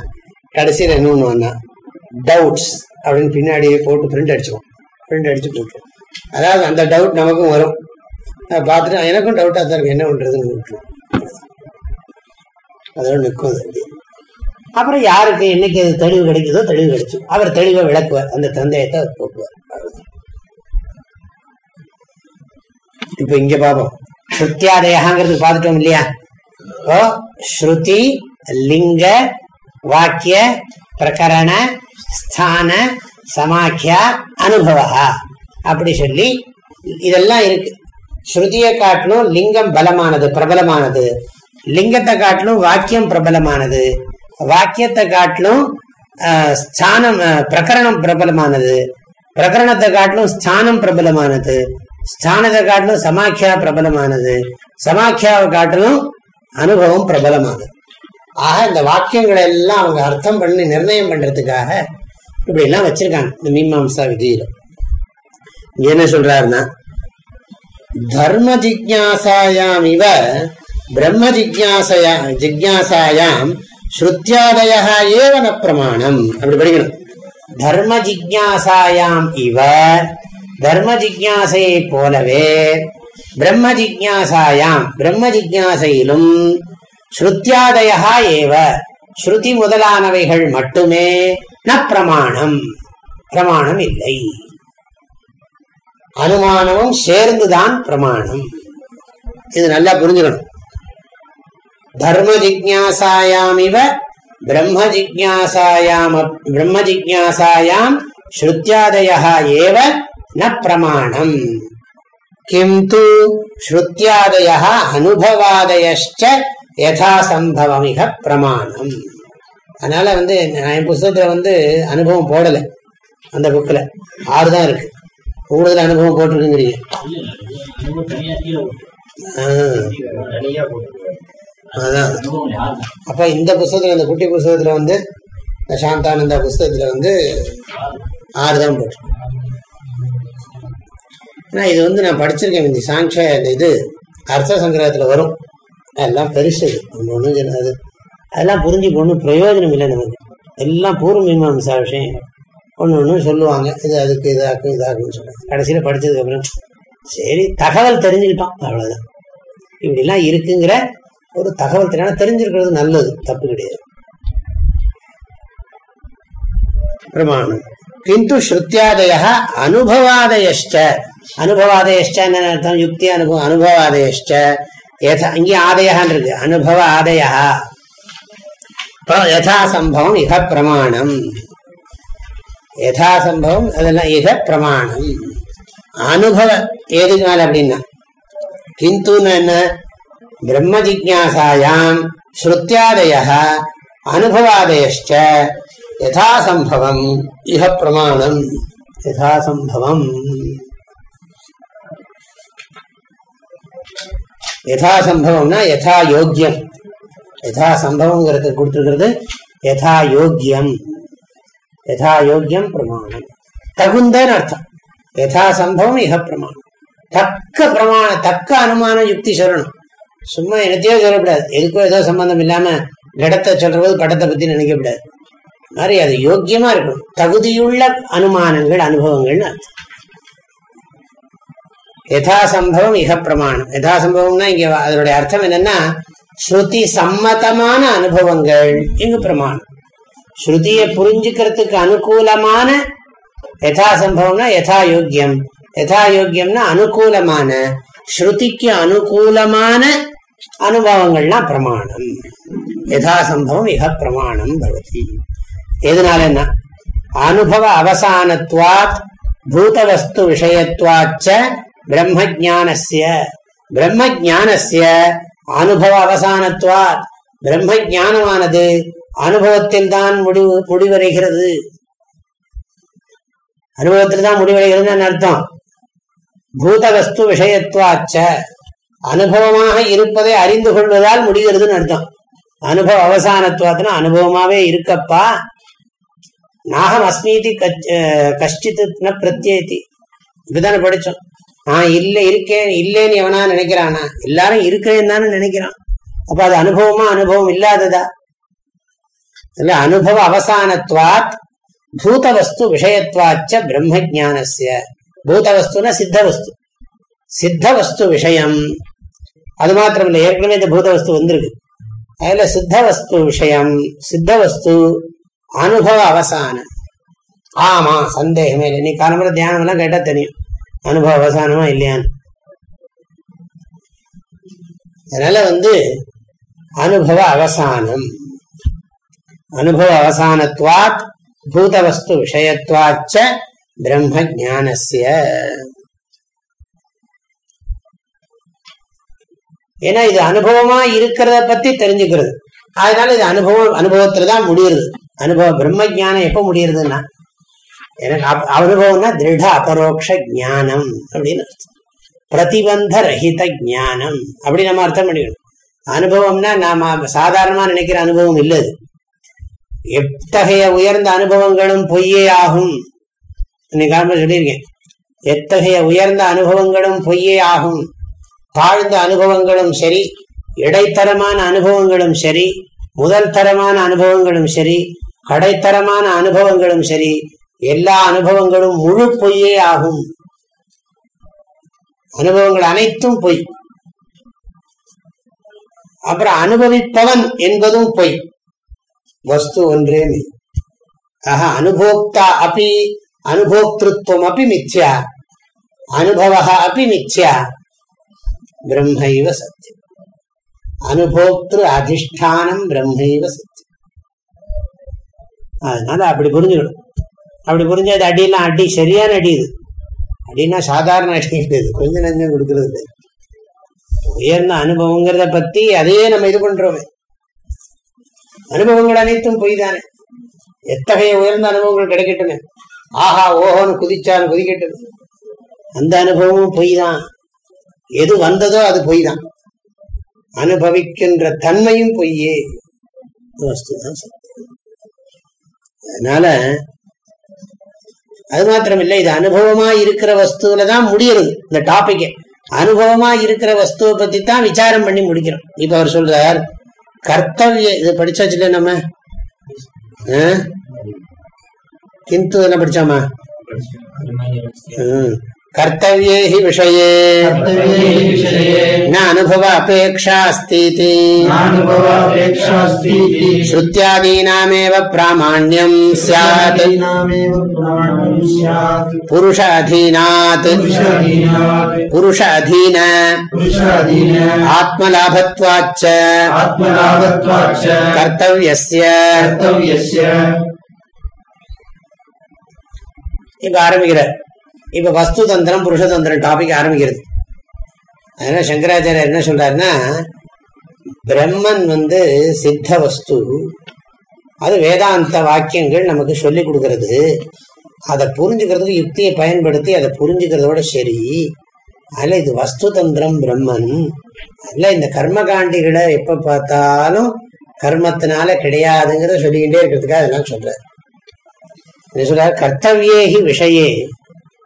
கடைசியில் என்ன பண்ணுவான்னா டவுட்ஸ் அப்படின்னு பின்னாடியே போட்டு பிரிண்ட் அடிச்சுவோம் பிரிண்ட் அடிச்சு போட்டுருவோம் அதாவது அந்த டவுட் நமக்கும் வரும். பார்த்துட்டு எனக்கும் டவுட்டாக தான் இருக்கு. என்ன பண்ணுறதுன்னு அதோட நிற்கும் அது. அப்புறம் யாருக்கு என்னைக்கு அது தெளிவு கிடைக்குதோ தெளிவு கிடைச்சோம் அவர் தெளிவை விளக்குவார். அந்த தந்தையத்தை அவர் போக்குவார். இப்ப இங்க பாப்போம். ஸ்ருத்தியாதயங்கிறது பார்த்துட்டோம் இல்லையா? ஓ ஸ்ருதி லிங்க வாக்கிய பிரகரண ஸ்தான சமாக்கியா அனுபவ அப்படி சொல்லி இதெல்லாம் இருக்கு. ஸ்ருதியை காட்டிலும் லிங்கம் பலமானது பிரபலமானது. லிங்கத்தை காட்டிலும் வாக்கியம் பிரபலமானது. வாக்கியத்தை காட்டிலும் ஸ்தானம் பிரகரணம் பிரபலமானது. பிரகரணத்தை காட்டிலும் ஸ்தானம் பிரபலமானது. ஸ்தானத்தை காட்டிலும் சமாக்கியா பிரபலமானது. சமாக்கியாவை காட்டிலும் அனுபவம் பிரபலமானது. ஆக இந்த வாக்கியங்களை எல்லாம் அவங்க அர்த்தம் பண்ணி நிர்ணயம் பண்றதுக்காக இப்படி எல்லாம் வச்சிருக்காங்க இந்த மீமாம்சா விதியில. இங்க என்ன சொல்றாருன்னா தர்ம ஜிக்யாசாயாம் இவ பிரம்ம ஜிக்யாசயா ஜிக்யாசாயாம் ஸ்ருத்தியாதயா ஏவ பிரமாணம். அப்படி படிக்கணும். தர்ம ஜிக்யாசாயாம் இவ தர்ம ஜிக்யாசையை போலவே பிரம்ம ஜிக்யாசாயாம் பிரம்ம ஜிக்யாசையிலும் ஸ்ருத்தியாதயா ஏவ ஸ்ருதி முதலானவைகள் மட்டுமே ந பிரமாணம் பிரமாணம் இல்லை. அனுமானமும் சேர்ந்துதான் பிரமாணம். இது நல்லா புரிஞ்சுக்கணும். தர்ம ஜிக்யாசாயாம் இவ பிரம்ம ஜிக்யாசாயாம் பிரம்ம ஜிக்யாசாயாம் ஸ்ருத்தியாதய ஏவ ந பிரமாணம் கிம் கிந்து ஸ்ருத்தியாதய அனுபவாதயச்ச யதா சம்பவமிக பிரமாணம். அதனால வந்து நான் என் புஸ்தகத்துல வந்து அனுபவம் போடல. அந்த புக்கில் ஆறு தான் இருக்கு. கூடுதல் அனுபவம் போட்டிருக்குங்கிறீங்க. அதான். அப்ப இந்த புஸ்தகத்துல இந்த குட்டி புஸ்தகத்துல வந்து இந்த சாந்தானந்தா புஸ்தகத்துல வந்து ஆறு தான் போட்டிருக்கேன் ஆனா இது வந்து நான் படிச்சிருக்கேன் இந்த சாங்ஷ இந்த இது அர்த்த சங்கிரகத்துல வரும். எல்லாம் பெருசு. ஒன்று ஒன்று அது அதெல்லாம் புரிஞ்சு ஒன்றும் பிரயோஜனம் இல்லை நமக்கு. எல்லாம் பூர்வ மீமாம்சா விஷயம். ஒன்று ஒன்று சொல்லுவாங்க. இது அதுக்கு இதாக்கும் இதாக்குன்னு சொல்லுவாங்க. கடைசியில் படித்ததுக்கப்புறம் சரி தகவல் தெரிஞ்சுக்கிட்டோம். அவ்வளோதான் இப்படிலாம் இருக்குங்கிற ஒரு தகவல் தெரியாமல் தெரிஞ்சிருக்கிறது நல்லது. தப்பு கிடையாது. பிரமாணம். கிந்து ஸ்ருத்தியாதய அனுபவாதயஷ்ட. அனுபவாதயஷ்ட என்ன அர்த்தம்? யுக்தி அனுபவம் அனுபவாதயஷ்ட. ஏதா இங்கே ஆதயான் இருக்கு. அனுபவ ஆதயா யதாசம்பவம் இக பிரமாணம். யதாசம்பவம் அதெல்லாம் இக பிரமாணம். அனுபவ ஏதுக்கு மேல அப்படின்னா? கிந்துன்னு என்ன? பிரம்ம ஜிக்யாசாயாம் ஸ்ருத்தியாதய அனுபவாதயச்ச யதாசம்பவம் இக பிரமாணம். யதாசம்பவம். யதாசம்பவம்னா யதா யோக்கியம் யதா சம்பவங்கிறது கொடுத்துருக்கிறது யதா யோக்கியம். யதா யோக்கியம் பிரமாணம். தகுந்தன்னு அர்த்தம். யதா சம்பவம் இக பிரமாணம். தக்க பிரமாண தக்க அனுமான யுக்தி சொல்லணும். சும்மா என்னத்தையோ சொல்லக்கூடாது. எதுக்கோ ஏதோ சம்பந்தம் இல்லாம கடத்தை சொல்றது படத்தை பத்தி நினைக்கக்கூடாது. மாதிரி அது யோக்கியமா இருக்கணும். தகுதியுள்ள அனுமானங்கள் அனுபவங்கள்னு அர்த்தம். யதா சம்பவம் இக பிரமாணம். யதா சம்பவம்னா இங்க அதனுடைய அர்த்தம் என்னன்னா ஸ்ருதி சம்மதமான அனுபவங்கள். இங்கு பிரமாணம். ஸ்ருதியை புரிஞ்சுக்கிறதுக்கு அனுகூலமான யதா சம்பவம்னா யதா யோக்கியம் யதா யோக்கியம்னா அனுகூலமான ஸ்ருதிக்கு அனுகூலமான அனுபவங்கள்லாம் பிரமாணம். யதா சம்பவம் இக பிரமாணம் பவதி. எதனால என்ன அனுபவ அவசானத்வாத் பூதவஸ்து விஷயத்வாச்ச பிரம்ம ஜானசிய பிரம்ம ஜானசிய அனுபவ அவசானத்துவார் பிரம்ம ஞானமானது அனுபவத்தில் தான் முடிவு முடிவடைகிறது. அனுபவத்தில் தான் முடிவடைகிறதுன்னு அர்த்தம்? பூதவஸ்து விஷயத்துவாச்ச. அனுபவமாக இருப்பதை அறிந்து கொள்வதால் முடிகிறதுன்னு அர்த்தம். அனுபவ அவசானத்துவத்தின அனுபவமாவே இருக்கப்பா. நாகம் அஸ்மீதி கஷ்டித்து பிரத்யேதி. இப்படிதானே படிச்சோம் நான் இல்லை இருக்கேன் இல்லைன்னு எவனா நினைக்கிறானா? எல்லாரும் இருக்கிறேன்னு தானே நினைக்கிறான். அப்ப அது அனுபவமா அனுபவம் இல்லாததா? இல்ல அனுபவ அவசானத்வாத் பூதவஸ்து விஷயத்வாச்ச பிரம்ம ஜானஸ்ய பூதவஸ்துனா சித்தவஸ்து. சித்தவஸ்து விஷயம். அது மாத்திரம் இல்லை ஏற்கனவே இந்த பூதவஸ்து வந்திருக்கு. அதுல சித்தவஸ்து விஷயம் சித்தவஸ்து அனுபவ அவசானம். ஆமா சந்தேகமே இல்லை. நீ காலம்பர தியானம் எல்லாம் கேட்டா தெரியும். அனுபவ அவசானமா இல்லையான்னு. அதனால வந்து அனுபவ அவசானம். அனுபவ அவசானத்வாத் பூதவஸ்து விஷயத்வாச்ச பிரம்ம ஜானசிய ஏன்னா இது அனுபவமா இருக்கிறத பத்தி தெரிஞ்சுக்கிறது. அதனால இது அனுபவம் அனுபவத்துல தான் முடியுது அனுபவம் பிரம்ம ஜானம் எப்ப முடியுறதுன்னா எனக்கு அப்- அனுபவம்னா திருட அபரோக்ஷ ஞானம் அப்படின்னு அர்த்தம் பிரதிபந்த ரஹித ஞானம் அப்படி நம்ம அர்த்தம் பண்ணிக்கணும். அனுபவம்னா நாம சாதாரணமா நினைக்கிற அனுபவம் இல்லை அது. எத்தகைய உயர்ந்த அனுபவங்களும் பொய்யே ஆகும். இன்னைக்கு சொல்லியிருக்கேன். எத்தகைய உயர்ந்த அனுபவங்களும் பொய்யே ஆகும். தாழ்ந்த அனுபவங்களும் சரி இடைத்தரமான அனுபவங்களும் சரி முதல் தரமான அனுபவங்களும் சரி கடைத்தரமான அனுபவங்களும் சரி எல்லா அனுபவங்களும் முழு பொய்யே ஆகும். அனுபவங்கள் அனைத்தும் பொய். அப்புறம் அனுபவிப்பவன் என்பதும் பொய். வஸ்து ஒன்றே மெய் ஆக அனுபோக்தா அப்படி அனுபோக்திருத்துவம் அப்படி மித்யா. அனுபவ அப்படி மித்யா. பிரம்மைவ சத்தியம் அனுபோக்திரு அதிஷ்டானம் பிரம்மைவ சத்தியம் அதனால அப்படி புரிஞ்சுக்கணும். அப்படி புரிஞ்சது அடியெல்லாம் அடி சரியான அடி இது. அடின்னா சாதாரண அடி கிடையாது கொஞ்சம் நஞ்சம் கொடுக்கறது இல்லை. உயர்ந்த அனுபவங்கிறத பத்தி அதையே நம்ம இது பண்றோமே. அனுபவங்கள் அனைத்தும் பொய் தானே எத்தகைய உயர்ந்த அனுபவங்கள் கிடைக்கட்டுமே. ஆஹா ஓஹோன்னு குதிச்சான்னு குதிக்கட்டுமே. அந்த அனுபவமும் பொய் தான் எது வந்ததோ அது பொய் தான் அனுபவிக்கின்ற தன்மையும் பொய்யே. வஸ்து தான் சத்தியம். அதனால அது மாத்திரம் இல்லை இது அனுபவமா இருக்கிற வஸ்துவில தான் முடியறது இந்த டாபிக்கே அனுபவமா இருக்கிற வஸ்துவை பத்தி தான் விசாரம் பண்ணி முடிக்கிறோம். இப்ப அவர் சொல்றார் கர்த்தவிய இது படிச்சாச்சு இல்லையா நம்ம. கிந்து இதெல்லாம் படிச்சாமா? கர்த்தவியே விஷயே. அனுபவ அபேட்சா அஸ்தீதி ஸ்ருத்தியாதீனாமேவ பிராமணியம் சாத் புருஷ அதீனாத் புருஷ அதீன ஆத்மலாபத்வாச்ச கர்த்தவியஸ்ய இப்ப ஆரம்பிக்கிறார் இப்ப வஸ்து தந்திரம் புருஷ தந்திரம் டாபிக் ஆரம்பிக்கிறது. அதனால சங்கராச்சாரியர் என்ன சொல்றாருன்னா பிரம்மன் வந்து சித்த வஸ்து. அது வேதாந்த வாக்கியங்கள் நமக்கு சொல்லி கொடுக்கறது. அதை புரிஞ்சுக்கிறதுக்கு யுக்தியை பயன்படுத்தி அதை புரிஞ்சுக்கிறதோட சரி. அதில் இது வஸ்து தந்திரம் பிரம்மன். அதில் இந்த கர்மகாண்டிகளை எப்போ பார்த்தாலும் கர்மத்தினால கிடையாதுங்கிறத சொல்லிக்கிட்டே இருக்கிறதுக்காக அதெல்லாம் சொல்றாரு. என்ன சொல்றாரு? கர்த்தவியேகி விஷயே.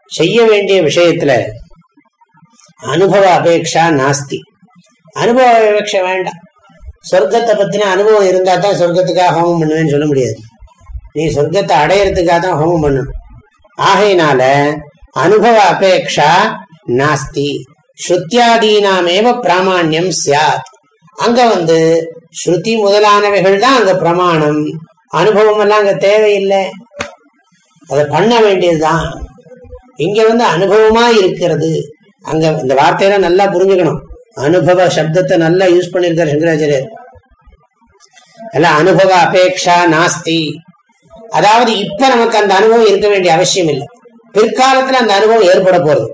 செய்ய வேண்டிய விஷயத்துல அனுபவ அபேட்சா நாஸ்தி. அனுபவ அபேட்சை வேண்டாம். சொர்க்கத்தை பத்தின அனுபவம் இருந்தா தான் சொர்க்கத்துக்காக ஹோமம் பண்ணுவேன்னு சொல்ல முடியாது. நீ சொர்க்கத்தை அடையறதுக்காக தான் ஹோமம் பண்ணணும். ஆகையினால அனுபவ அபேக்ஷா நாஸ்தி. ஸ்ருத்தியாதீனாமேவ பிராமான்யம் சியாத் அங்க வந்து ஸ்ருதி முதலானவைகள் தான் அங்க பிரமாணம். அனுபவம் எல்லாம் அங்க தேவையில்லை. அதை பண்ண வேண்டியதுதான். இங்க வந்து அனுபவமா இருக்கிறது. அங்க இந்த வார்த்தையெல்லாம் நல்லா புரிஞ்சுக்கணும். அனுபவ சப்தத்தை நல்லா யூஸ் பண்ணிருக்காரு சங்கராச்சாரியர். எல்லாம் அனுபவ அபேக்ஷா நாஸ்தி. அதாவது இப்ப நமக்கு அந்த அனுபவம் இருக்க வேண்டிய அவசியம் இல்லை. பிற்காலத்துல அந்த அனுபவம் ஏற்பட போறது.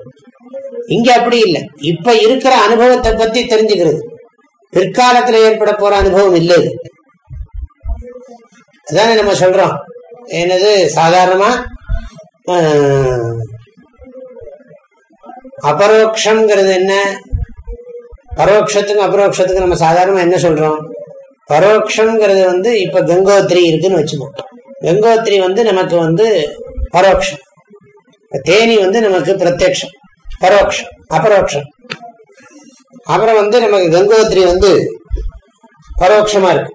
இங்க அப்படி இல்லை. இப்ப இருக்கிற அனுபவத்தை பத்தி தெரிஞ்சுக்கிறது. பிற்காலத்துல ஏற்பட போற அனுபவம் இல்லை இது. அதானே நம்ம சொல்றோம். என்னது? சாதாரணமா அபரோக்ஷங்கிறது என்ன? பரோட்சத்துக்கும் அபரோக்ஷத்துக்கும் நம்ம சாதாரணமா என்ன சொல்றோம்? பரோட்சம்ங்கிறது வந்து இப்ப கங்கோத்திரி இருக்குன்னு வச்சுப்போம். கங்கோத்திரி வந்து நமக்கு வந்து பரோட்சம் தேனி வந்து நமக்கு பிரத்யக்ஷம். பரோட்சம் அபரோக்ஷம். அப்புறம் வந்து நமக்கு கங்கோத்திரி வந்து பரோட்சமா இருக்கு.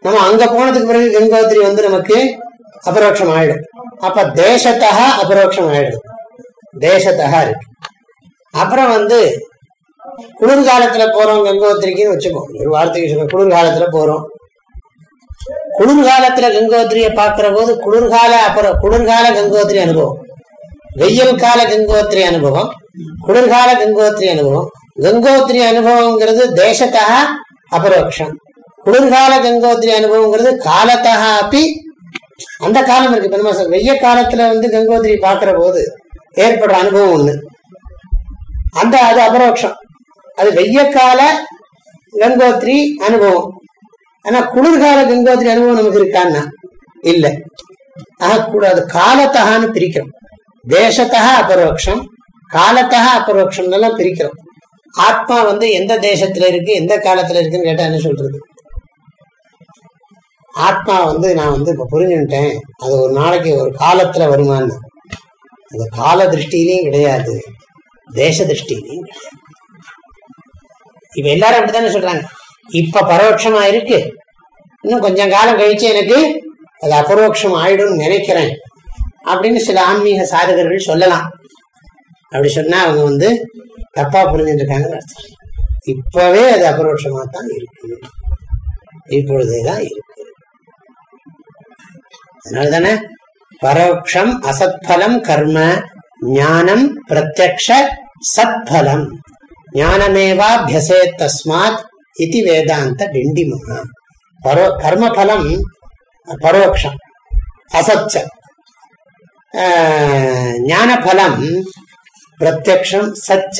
நம்ம அங்க போனதுக்கு பிறகு கங்கோத்திரி வந்து நமக்கு அபரோட்சம் ஆயிடும். அப்ப தேசத்தா அபரோட்சம் ஆயிடும். தேசத்தா இருக்கு. அப்புறம் வந்து குளிர்காலத்துல போறோம் கங்கோத்திரிக்குன்னு வச்சுக்கோ. ஒரு வார்த்தைக்கு சொல்ல குளிர்காலத்துல போறோம். குளிர்காலத்துல கங்கோத்திரிய பாக்குற போது குளிர்கால அப்புறம் குளிர்கால கங்கோத்திரி அனுபவம். வெயில் கால கங்கோத்திரி அனுபவம் குளிர்கால கங்கோத்திரி அனுபவம். கங்கோத்திரி அனுபவங்கிறது தேசத்தா அபரோக்ஷம். குளிர்கால கங்கோத்திரி அனுபவங்கிறது காலத்தா அப்படி அந்த காலம் இருக்கு. இப்ப நம்ம வெய்ய காலத்துல வந்து கங்கோத்திரி பாக்குற போது ஏற்படுற அனுபவம் ஒண்ணு. அந்த அது அபரோக்ஷம். அது வெய்ய கால கங்கோத்திரி அனுபவம். ஆனா குளிர்கால கங்கோத்திரி அனுபவம் நமக்கு இருக்கான்னா? இல்ல. ஆக கூடாது காலத்தகான்னு பிரிக்கிறோம். தேசத்தா அபரோக்ஷம் காலத்தா அபரோக்ஷம் எல்லாம் பிரிக்கிறோம். ஆத்மா வந்து எந்த தேசத்துல இருக்கு எந்த காலத்துல இருக்குன்னு கேட்டா என்ன சொல்றது? ஆத்மா வந்து நான் வந்து இப்ப புரிஞ்சுட்டேன் அது ஒரு நாளைக்கு ஒரு காலத்துல வருமானம் அந்த கால திருஷ்டிலையும் கிடையாது. தேச திருஷ்டிலையும் கிடையாது. இப்ப எல்லாரும் அப்படித்தானே சொல்றாங்க? இப்ப பரோட்சமா இருக்கு இன்னும் கொஞ்சம் காலம் கழிச்சு எனக்கு அது அபரோட்சம் ஆயிடும்னு நினைக்கிறேன். அப்படின்னு சில ஆன்மீக சாதகர்கள் சொல்லலாம். அப்படி சொன்னா அவங்க வந்து தப்பா புரிஞ்சுட்டு அர்த்தம். இப்பவே அது அபரோட்சமா தான் இருக்கு. இப்பொழுதுதான் இருக்கு. அதனால தானே பரோட்சம் அசத்பலம் கர்ம ஞானம் பிரத்யக்ஷ சத்பலம் ஞானமேவாபியசே தஸ்மாத் இது வேதாந்த டிண்டிமா பரோ கர்மபலம் பரோட்சம் அசச்ச ஞானபலம் பிரத்யக்ஷம் சச்ச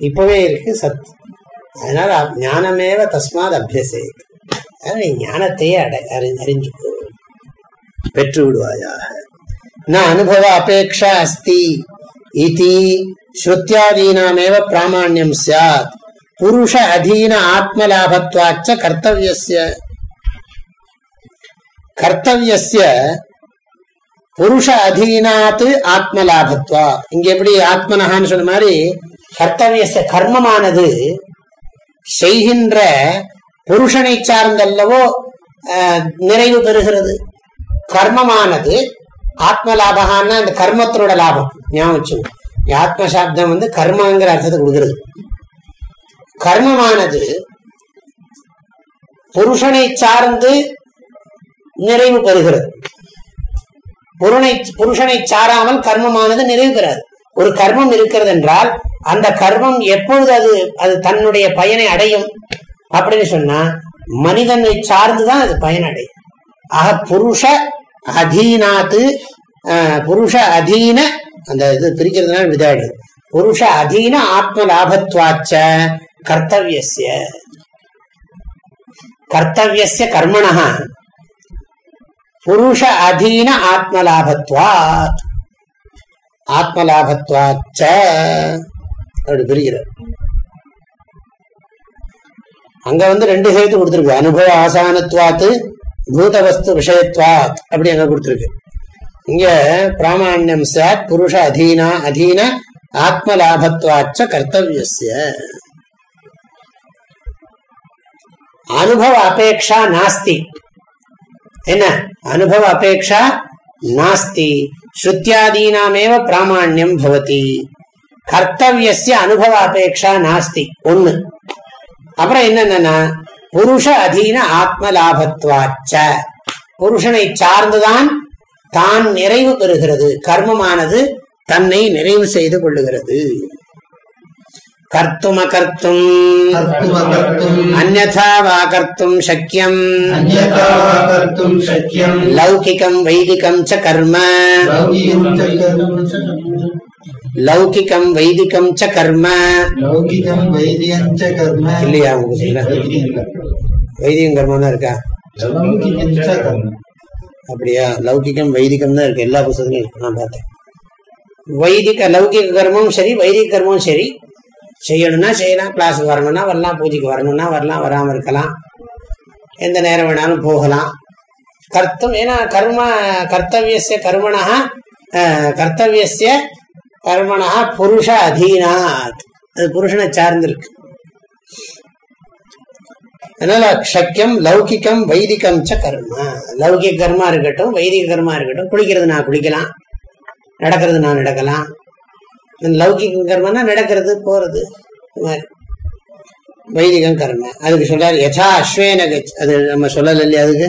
இப்பவே இருக்கு சத் அதனால ஞானமேவ தஸ்மாத் அபியசேது அதனால ஞானத்தையே அடை அறி- அறிஞ்சுக்கோ பெற்று விடுவாயாக ந அனுபவ அபேட்சா அஸ்தி இதி ஸ்ருத்தியாதீனாமேவ பிராமணியம் சாத் புருஷ அதீன ஆத்மலாபத்வாச்ச கர்த்தவியஸ்ய கர்த்தவியஸ்ய புருஷ அதீனாத்து ஆத்மலாபத்வா இங்க எப்படி ஆத்மனஹான்னு சொன்ன மாதிரி கர்த்தவியஸ்ய கர்மமானது செய்கின்ற புருஷனை சார்ந்தல்லவோ அஹ், நிறைவு பெறுகிறது. கர்மமானது ஆத்மலாபகான்னா அந்த கர்மத்தினோட லாபம். ஞாபகம் வச்சுக்கணும். ஆத்ம வந்து கர்மங்கிற அர்த்தத்தை கொடுக்கறது. கர்மமானது புருஷனை சார்ந்து நிறைவு பெறுகிறது. புருனை புருஷனை சாராமல் கர்மமானது நிறைவு பெறாது. ஒரு கர்மம் இருக்கிறது என்றால் அந்த கர்மம் எப்பொழுது அது அது தன்னுடைய பயனை அடையும் அப்படின்னு சொன்னா மனிதனை சார்ந்துதான் அது பயனடையும் ஆக புருஷ அதீனாத்து புருஷ அதீன அந்த இது பிரிக்கிறதுனால விதாடு புருஷ அதீன ஆத்ம லாபத்வாச்ச கர்த்தவியஸ்ய கர்த்தவியஸ்ய கர்மணः புருஷ அதீன ஆத்மலாபத்வாத் ஆத்மலாபத்வாச்ச அப்படி பிரிக்கிறார். அங்க வந்து ரெண்டு சேர்த்து கொடுத்துருக்கு. அனுபவ ஆசானத்வாத்து பூதவஸ்து விஷயத்வாத் அப்படி அங்க கொடுத்துருக்கு. இங்க பிராமணியம் சாத் புருஷ அதீனா அதீன ஆத்மலாபத்வாச்ச கர்த்தவியசிய அனுபவ அபேக்ஷா நாஸ்தி என்ன அனுபவ அபேக்ஷா நாஸ்தி ஸ்ருத்தியாதீனாமேவ பிராமாண்யம் பவதி கர்த்தவியஸ்ய அனுபவ அபேக்ஷா நாஸ்தி ஒண்ணு அப்புறம் என்னன்னா புருஷ அதீன ஆத்ம லாபத்வாச்ச புருஷனை சார்ந்துதான் தான் நிறைவு பெறுகிறது. கர்மமானது தன்னை நிறைவு செய்து கொள்ளுகிறது. कर्तुमकर्तुम् அந்யதா வா கர்த்தும் சக்கியம் अन्यथा वा कर्तुम् शक्यम् லௌகிகம் வைதிகம் ச கர்ம लौकिकम् च कर्म லௌகிகம் வைதிகம் ச கர்ம लौकिकम् वैदिकम् च कर्म இல்லையா உங்க புத்தகத்துல? வைதிகம் கர்மம் தான் இருக்கா लौकिकम् च कर्म அப்படியா லௌகிகம் வைதிகம் தான் இருக்கு எல்லா புத்தகத்திலும் இருக்கு நான் பார்த்தேன் வைதிக லௌகிக கர்மமும் சரி வைதிக கர்மமும் சரி செய்யணும்னா செய்யலாம் கிளாஸுக்கு வரணும்னா வரலாம் பூஜைக்கு வரணும்னா வரலாம் வராமல் இருக்கலாம். எந்த நேரம் வேணாலும் போகலாம். கர்த்தம் ஏன்னா கர்ம கர்த்தவியசிய கர்மனா கர்த்தவியசிய கர்மனா புருஷ அதீனாத். அது புருஷனை சார்ந்திருக்கு. அதனால சக்கியம் லௌகிக்கம் வைதிகம் ச கர்ம. லௌகிக கர்மா இருக்கட்டும் வைதிக கர்மா இருக்கட்டும் குளிக்கிறது நான் குளிக்கலாம் நடக்கிறது நான் நடக்கலாம். லௌகிகம் லௌகிக நடக்கிறது போறது. மாதிரி வைதிகம் கர்ம அதுக்கு சொல்றாரு யதா அஸ்வேன அது நம்ம சொல்லல இல்லையா அதுக்கு?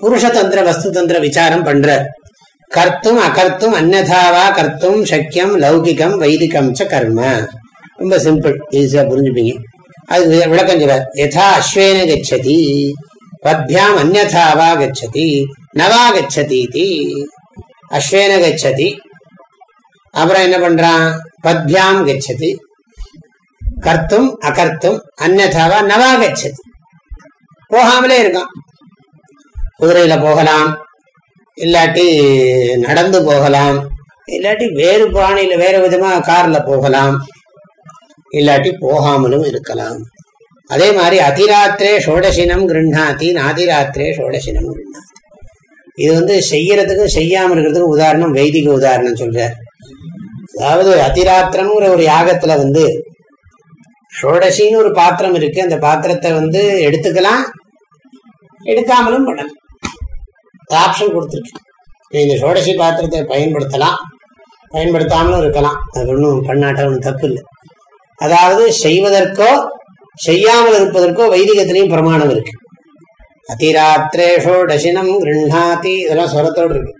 புருஷதந்திர வஸ்துதந்திர விசாரம் பண்ற. கர்த்தும் அகர்த்தும் அன்னதாவா கர்த்தும் சக்கியம் லௌகிகம் வைதிகம் ச கர்ம. ரொம்ப சிம்பிள் ஈஸியா புரிஞ்சுப்பீங்க. அது விளக்கம் சொல்றார் யதா அஸ்வேன கச்சதி பத்யாம் அந்நதாவா கச்சதி நவா கச்சதி அஸ்வேன கச்சதி அப்புறம் என்ன பண்றான்? பத்யாம் கச்சதி கர்த்தும் அகர்த்தும் அந்நதாவா நவா கச்சதி. போகாமலே இருக்கான். குதிரையில போகலாம் இல்லாட்டி நடந்து போகலாம் இல்லாட்டி வேறு பாணியில வேற விதமா கார்ல போகலாம் இல்லாட்டி போகாமலும் இருக்கலாம். அதே மாதிரி அதிராத்திரே ஷோடசினம் கிருண்ணாதி நாதிராத்திரே ஷோடசினம் கிருண்ணாத்தி இது வந்து செய்யறதுக்கும் செய்யாம இருக்கிறதுக்கும் உதாரணம் வைதிக உதாரணம் சொல்றார். அதாவது அதிராத்திரம்ங்கிற ஒரு யாகத்துல வந்து ஷோடசின்னு ஒரு பாத்திரம் இருக்கு. அந்த பாத்திரத்தை வந்து எடுத்துக்கலாம் எடுக்காமலும் பண்ணலாம். ஆப்ஷன் கொடுத்துருக்கு இந்த ஷோடசி பாத்திரத்தை பயன்படுத்தலாம். பயன்படுத்தாமலும் இருக்கலாம். அது ஒன்றும் பண்ணாட்ட ஒன்றும் தப்பு இல்லை. அதாவது செய்வதற்கோ செய்யாமல் இருப்பதற்கோ வைதிகத்திலையும் பிரமாணம் இருக்கு. அதிராத்திரேஷோடசினம் கிருண்ணாதி. இதெல்லாம் சொரத்தோடு இருக்கு.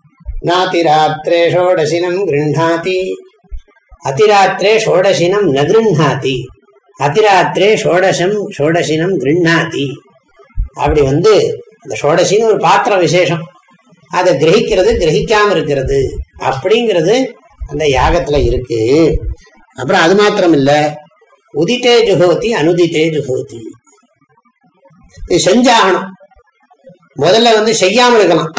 நாதிராத்திரேஷோடசினம் கிருண்ணாதி. அதிராத்திரே ஷோடசினம் ந கிருண்ணாதி அதிராத்திரே ஷோடசம் ஷோடசினம் கிருண்ணாதி. அப்படி வந்து அந்த ஷோடசின்னு ஒரு பாத்திரம் விசேஷம். அதை கிரகிக்கிறது கிரகிக்காம இருக்கிறது அப்படிங்கிறது அந்த யாகத்துல இருக்கு. அப்புறம் அது மாத்திரம் இல்ல உதிட்டே ஜுகோதி அனுதித்தே ஜுகோதி இது செஞ்சாகணும். முதல்ல வந்து செய்யாம இருக்கலாம்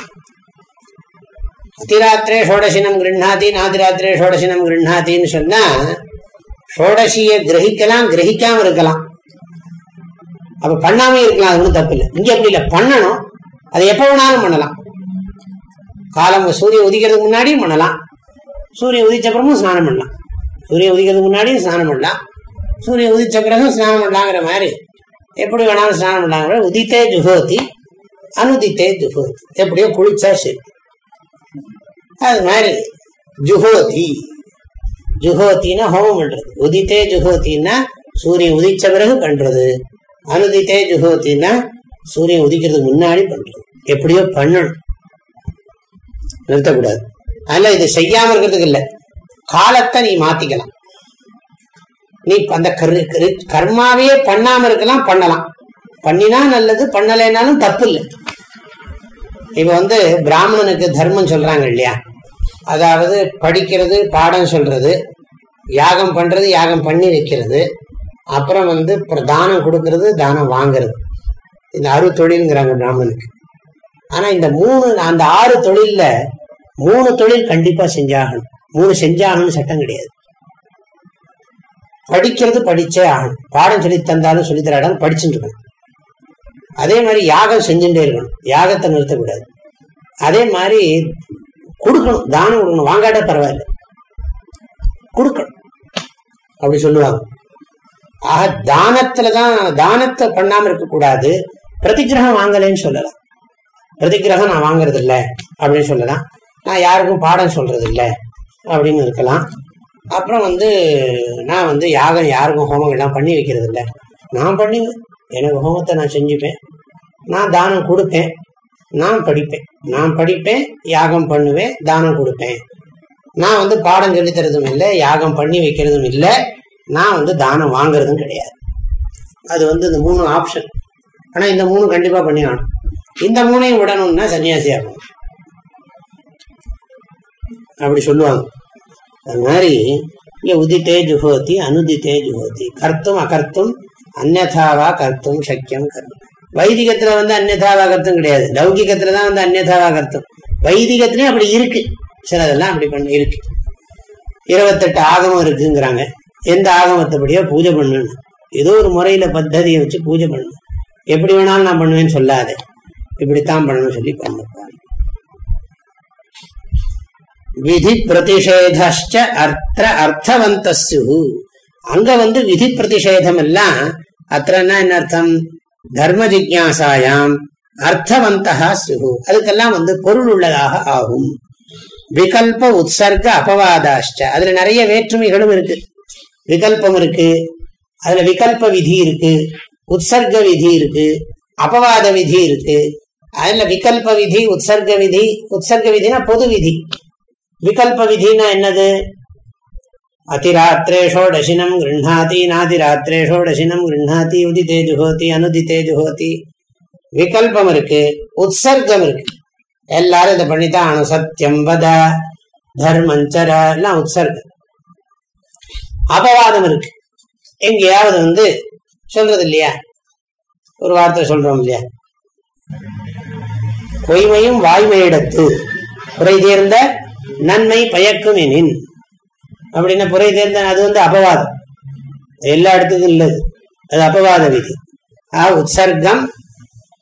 அதிராத்திரே ஷோடசினம் கிருண்ணாதி நாதிராத்திரே ஷோடசினம் கிருண்ணாத்தின்னு சொன்னா ஷோடசியை கிரகிக்கலாம் கிரகிக்காம இருக்கலாம் அப்ப பண்ணாமே இருக்கலாம் அது ஒன்றும் தப்பு இல்லை இங்க அப்படி இல்லை. பண்ணணும். அதை எப்போ வேணாலும் பண்ணலாம். காலம் சூரியன் உதிக்கிறதுக்கு முன்னாடியும் பண்ணலாம். சூரியன் உதிச்சப்புறமும் ஸ்நானம் பண்ணலாம். சூரியன் உதிக்கிறதுக்கு முன்னாடியும் ஸ்நானம் பண்ணலாம். சூரியன் உதிச்ச பிறகும் ஸ்நானம் பண்ணலாங்கிற மாதிரி. எப்படி வேணாலும் ஸ்நானம் பண்ணலாங்கிற உதித்தே ஜுகோதி அனுதித்தே ஜுகோதி எப்படியோ குளிச்சா சரி. அது மாதிரி ஜுகோதி ஜுகோத்தின்னா ஹோமம் பண்றது. உதித்தே ஜுகோத்தின்னா சூரியன் உதிச்ச பிறகு பண்றது. அனுதித்தே ஜுகோத்தின்னா சூரியன் உதிக்கிறதுக்கு முன்னாடி பண்றது. எப்படியோ பண்ணணும். நிறுத்தக்கூடாது. அதனால இது செய்யாம இருக்கிறதுக்கு இல்லை. காலத்தை நீ மாத்திக்கலாம். நீ அந்த கரு- கரு- கர்மாவையே பண்ணாம இருக்கலாம் பண்ணலாம். பண்ணினா நல்லது பண்ணலைனாலும் தப்பு இல்லை இப்ப வந்து பிராமணனுக்கு தர்மம் சொல்றாங்க இல்லையா? அதாவது படிக்கிறது பாடம் சொல்றது யாகம் பண்றது யாகம் பண்ணி வைக்கிறது அப்புறம் வந்து அப்புறம் தானம் கொடுக்கறது தானம் வாங்குறது. இந்த அறு தொழில்ங்கிறாங்க பிராமணனுக்கு. ஆனா இந்த மூணு அந்த ஆறு தொழில்ல மூணு தொழில் கண்டிப்பா செஞ்சாகணும். மூணு செஞ்சாகணும்னு சட்டம் கிடையாது. படிக்கிறது படிச்சே ஆகணும். பாடம் சொல்லி தந்தாலும் சொல்லி தராடாலும் படிச்சுட்டு இருக்கணும். அதே மாதிரி யாகம் செஞ்சுட்டே இருக்கணும். யாகத்தை நிறுத்தக்கூடாது. அதே மாதிரி கொடுக்கணும். தானம் கொடுக்கணும். வாங்காட்ட பரவாயில்ல. கொடுக்கணும். அப்படி சொல்லுவாங்க. ஆக தானத்துலதான் தானத்தை பண்ணாம இருக்கக்கூடாது. பிரதிகிரகம் வாங்கலைன்னு சொல்லலாம். பிரதிகிரகம் நான் வாங்குறது இல்லை அப்படின்னு சொல்லலாம். நான் யாருக்கும் பாடம் சொல்றது இல்லை அப்படின்னு இருக்கலாம். அப்புறம் வந்து நான் வந்து யாகம் யாருக்கும் ஹோமம் எல்லாம் பண்ணி வைக்கிறது இல்லை நான் பண்ணி எனக்கு ஹோமத்தை நான் செஞ்சுப்பேன். நான் தானம் கொடுப்பேன். நான் படிப்பேன். நான் படிப்பேன் யாகம் பண்ணுவேன் தானம் கொடுப்பேன். நான் வந்து பாடம் சொல்லித்தரதும் இல்லை யாகம் பண்ணி வைக்கிறதும் இல்லை. நான் வந்து தானம் வாங்குறதும் கிடையாது. அது வந்து இந்த மூணு ஆப்ஷன் ஆனால் இந்த மூணு கண்டிப்பாக பண்ணி ஆகணும் இந்த மூணையும் விடணும்னா சன்னியாசி ஆகணும் அப்படி சொல்லுவாங்க. அது மாதிரி இங்க உதித்தே ஜுகோதி அனுதித்தே ஜுகோதி கர்த்தும் அகர்த்தும் அந்நதாவா கர்த்தும் சக்கியம் கர்மம் வைதிகத்துல வந்து அந்நதாவா கர்த்தம் கிடையாது. லௌகிகத்துல தான் வந்து அந்நதாவா கர்த்தம். வைதிகத்திலயும் அப்படி இருக்கு. சிலதெல்லாம் அப்படி பண்ண இருக்கு. இருபத்தெட்டு ஆகமம் இருக்குங்கிறாங்க. எந்த ஆகமத்தைப்படியோ பூஜை பண்ணணும். ஏதோ ஒரு முறையில பத்ததியை வச்சு பூஜை பண்ணணும். எப்படி வேணாலும் நான் பண்ணுவேன்னு சொல்லாதே. இப்படித்தான் பண்ணணும்னு சொல்லி பண்ணுப்பாங்க விதி பிரதிஷேதச்ச அர்த்த அர்த்தவந்த அங்க வந்து விதி பிரதிஷேதம் எல்லாம் அத்தனா என்ன அர்த்தம்? தர்ம ஜிக்யாசாயாம் அர்த்தவந்தா சுகு அதுக்கெல்லாம் வந்து பொருள் உள்ளதாக ஆகும். விகல்ப உற்சர்க அபவாதாஷ்ட அதுல நிறைய வேற்றுமைகளும் இருக்கு. விகல்பம் இருக்கு. அதுல விகல்ப விதி இருக்கு. உற்சர்க விதி இருக்கு. அபவாத விதி இருக்கு. அதில் விகல்ப விதி உற்சர்க விதி. உற்சர்க விதினா பொது விதி. விகல்ப விதினா என்னது? அதிராத்திரேஷோடசினம் கிருண்ணாதி நாதிராத்திரேஷோடசினம் கிருண்ணாதி உதித்தே ஜுஹோதி அனுதித்தே ஹோதி விகல்பம் இருக்கு உற்சர்க்கம் இருக்கு. எல்லாரும் இதை பண்ணித்தான் ஆகணும். சத்தியம் வத தர்மஞ்சர எல்லாம் உற்சர்க்கம் அபவாதம் இருக்கு. எங்கேயாவது வந்து சொல்றது இல்லையா ஒரு வார்த்தை சொல்றோம் இல்லையா? பொய்மையும் வாய்மையிடத்து புரை தேர்ந்த நன்மை பயக்கும் எனின். அப்படின்னா புரை தேர்ந்த அது வந்து அபவாதம். எல்லா இடத்துக்கும் இல்லது அது அபவாத விதி. ஆ உற்சர்க்கம்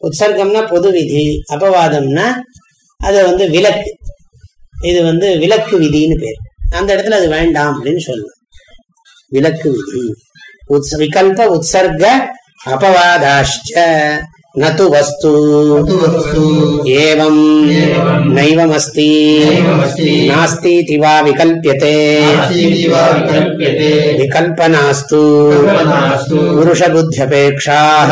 உற்சர்க்கம்னா பொது விதி. அபவாதம்னா அது வந்து விலக்கு. இது வந்து விலக்கு விதின்னு பேர். அந்த இடத்துல அது வேண்டாம் அப்படின்னு சொல்லலாம் விலக்கு விதி. உத்ஸ் விகல்ப உற்சர்க அபவாதாஷ்ட न तु वस्तु एवं नैवमस्ति नास्तीति वा विकल्प्यते विकल्पनास्तु पुरुषबुद्ध्यपेक्षाः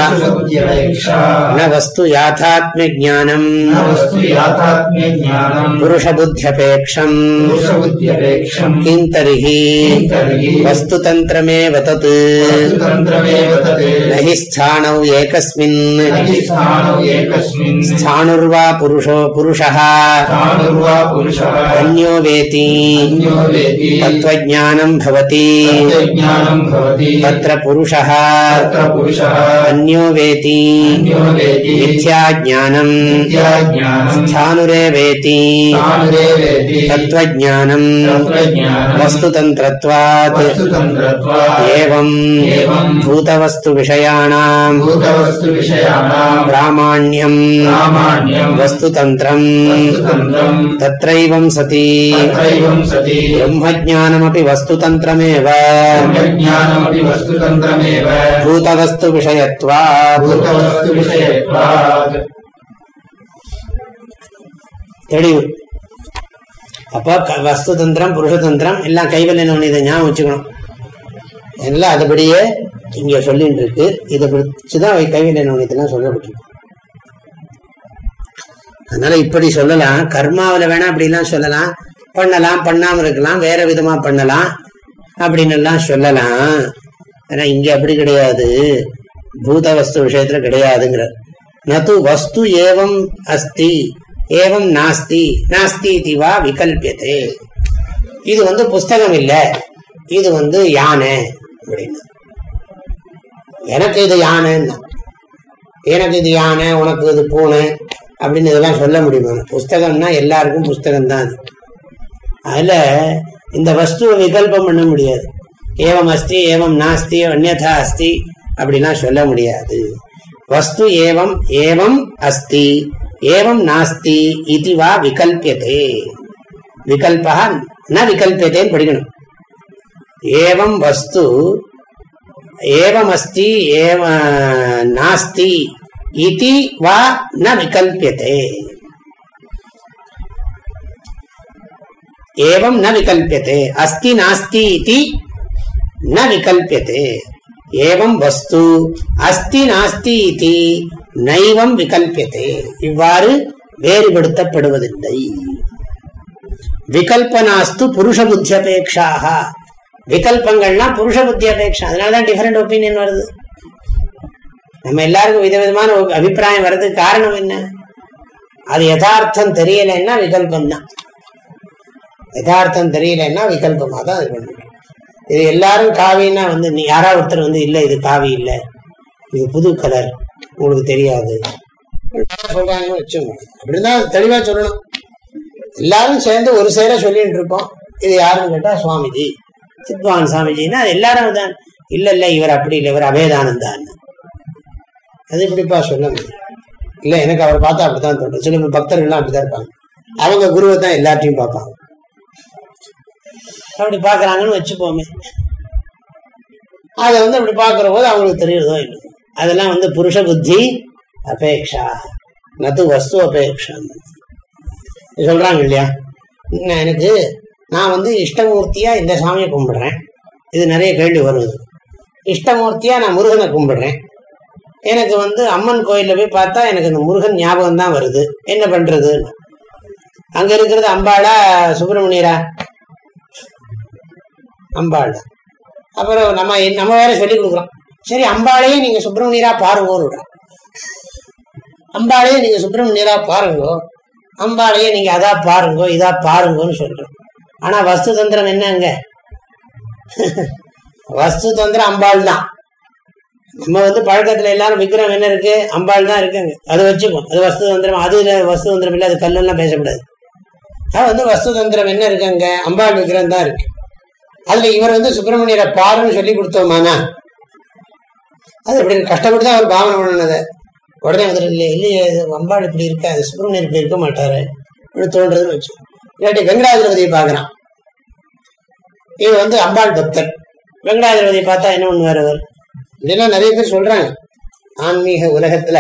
न वस्तु याथात्म्यज्ञानम् पुरुषबुद्ध्यपेक्षम् किम् तर्हि वस्तुतन्त्रमेव तत् न हि स्थाणौ एकस्मिन् न हि स्थाणौ एकस्मिन् स्थाणुर्वा पुरुषो पुरुषः स्थाणुर्वा पुरुषः अन्यो वेति अन्यो वेति तत्त्वज्ञानम् भवति तत्त्वज्ञानम् भवति तत्र पुरुषः तत्र पुरुषः अन्यो वेति अन्यो वेति मिथ्याज्ञानम् विद्याज्ञानम् स्थाणुरेवेति स्थाणुरेवेति तत्त्वज्ञानम् तत्त्वज्ञानम् वस्तुतन्त्रत्वात् वस्तुतन्त्रत्वात् एवम् एवम् भूतवस्तुविषयाणाम् भूतवस्तुविषयाणाम् प्रामाण्यम् प्रामाण्यम् वस्तुतन्त्रम् वस्तुतन्त्रम् तत्रैवम् सति तत्रैवम् सति ब्रह्मज्ञानमपि वस्तुतन्त्रमेव ब्रह्मज्ञानमपि वस्तुतन्त्रमेव भूतवस्तुविषयत्वात् भूतवस्तुविषयत्वात् தெளிவு அப்போ க- வஸ்துதந்திரம் புருஷதந்திரம் எல்லாம் கைவல்லின இதை ஞாபகம் வச்சுக்கணும் எல்லாம் அதுபடியே இங்க சொல்லிட்டு இருக்கு இதை பிடிச்சுதான் கைவினை நவனியத்தெல்லாம் சொல்லப்பட்டிருக்கு. அதனால இப்படி சொல்லலாம். கர்மாவில் வேணா அப்படிலாம் சொல்லலாம். பண்ணலாம் பண்ணாம இருக்கலாம். வேற விதமா பண்ணலாம். அப்படின்னு எல்லாம் சொல்லலாம். ஆனா இங்க அப்படி கிடையாது. பூத வஸ்து விஷயத்துல கிடையாதுங்கிற. நது வஸ்து ஏவம் அஸ்தி ஏவம் நாஸ்தி நாஸ்தி திவா வா விகல்பியதே. இது வந்து புஸ்தகம் இல்லை. இது வந்து யானை அப்படின்னு. எனக்கு இது யானைன்னா எனக்கு இது யானை உனக்கு இது பூனை அப்படின்னு இதெல்லாம் சொல்ல முடியுமா? புஸ்தகம்னா எல்லாருக்கும் புஸ்தகம் தான் அது இந்த வஸ்துவை விகல்பம் பண்ண முடியாது. ஏவம் அஸ்தி ஏவம் நாஸ்தி அந்நதா அஸ்தி அப்படிலாம் சொல்ல முடியாது. வஸ்து ஏவம் ஏவம் அஸ்தி ஏவம் நாஸ்தி இது வா விகல்பியதே. விகல்பா ந விகல்பியதேன்னு படிக்கணும். ஏவம் வஸ்து ஏவமஸ்தி ஏவ நாஸ்தி இது வா ந விகல்பியதே ஏவம் ந விகல்பியதே அஸ்தி நாஸ்தி இது ந விகல்பியதே ஏவம் வஸ்து அஸ்தி நாஸ்தி இது நைவம் விகல்பியதே இவ்வாறு வேறுபடுத்தப்படுவதில்லை। விகல்பனாஸ்து புருஷ புத்தியபேட்சாக விகல்பங்கள்னா புருஷ புத்தி அபேட்சா அதனாலதான் டிஃபரெண்ட் ஒப்பீனியன் வருது. நம்ம எல்லாருக்கும் விதவிதமான அபிப்பிராயம் வர்றதுக்கு காரணம் என்ன? அது யதார்த்தம் தெரியலைன்னா விகல்பம் தான் யதார்த்தம் தெரியலன்னா விகல்பமாக தான் இது பண்ணணும் இது எல்லாரும் காவின்னா வந்து நீ யாராவது ஒருத்தர் வந்து இல்லை இது காவி இல்லை. இது புது கலர் உங்களுக்கு தெரியாது. சொல்றாங்கன்னு வச்சுக்கோங்க. அப்படின்னா தெளிவாக தெளிவா சொல்லணும். எல்லாரும் சேர்ந்து ஒரு சேர சொல்லிட்டு இருக்கோம். இது யாருன்னு கேட்டா சுவாமிஜி. சித்வான் சாமிஜின்னா அது எல்லாரும் தான். இல்ல இல்ல இவர் அப்படி இல்லை இவர் அபேதானந்தான். அது இப்படிப்பா சொல்ல முடியும். இல்ல எனக்கு அவர் பார்த்தா அப்படித்தான் தோணும் சில பக்தர்கள்லாம் அப்படிதான் இருப்பாங்க. அவங்க குருவை தான் எல்லாத்தையும் பார்ப்பாங்க. அப்படி பாக்குறாங்கன்னு வச்சுப்போமே. அதை வந்து அப்படி பாக்குற போது அவங்களுக்கு தெரியுறதோ இல்லை அதெல்லாம் வந்து புருஷ புத்தி அபேக்ஷா. நத்து வஸ்து அபேக்ஷா சொல்றாங்க இல்லையா? எனக்கு நான் வந்து இஷ்டமூர்த்தியா இந்த சாமியை கும்பிடுறேன். இது நிறைய கேள்வி வருது. இஷ்டமூர்த்தியா நான் முருகனை கும்பிடுறேன். எனக்கு வந்து அம்மன் கோயிலில் போய் பார்த்தா எனக்கு இந்த முருகன் ஞாபகம் தான் வருது. என்ன பண்ணுறது அங்க இருக்கிறது அம்பாளா சுப்பிரமணியரா? அம்பாள். அப்புறம் நம்ம நம்ம வேற சொல்லி கொடுக்குறோம். சரி அம்பாளையே நீங்க சுப்பிரமணியரா பாருங்கன்னு விடுறோம் அம்பாளையே நீங்க சுப்பிரமணியரா பாருங்க. அம்பாளையே நீங்க அதா பாருங்கோ இதா பாருங்கோன்னு சொல்றோம். ஆனா வஸ்து தந்திரம் என்னங்க? வஸ்து தந்திரம் அம்பாள் தான். நம்ம வந்து பழக்கத்துல எல்லாரும் விக்கிரம் என்ன இருக்கு? அம்பாள் தான் இருக்குங்க. அது வச்சுப்போம். அது வஸ்து தந்திரம் அது வஸ்து தந்திரம் இல்ல அது கல்லெல்லாம் பேசக்கூடாது. அது வந்து வஸ்து தந்திரம் என்ன இருக்குங்க? அம்பாள் விக்கிரம் தான் இருக்கு. அதுல இவர் வந்து சுப்பிரமணியரை பாருன்னு சொல்லி கொடுத்தோமானா? அது இப்படி கஷ்டப்பட்டு தான் அவர் பாவனை பண்ணது உடனே வந்துட்டு இல்லை இல்லையே அம்பாள் இப்படி இருக்கா அது சுப்பிரமணியர் இப்படி இருக்க மாட்டாரு. அப்படின்னு தோன்றதுன்னு வச்சு இல்லாட்டி வெங்கடாதிபதியை பார்க்கறான். இவன் வந்து அம்பாள் பக்தர். வெங்கடாதிபதியை பார்த்தா என்ன பண்ணுவார் அவர்? இதெல்லாம் நிறைய பேர் சொல்றாங்க. ஆன்மீக உலகத்துல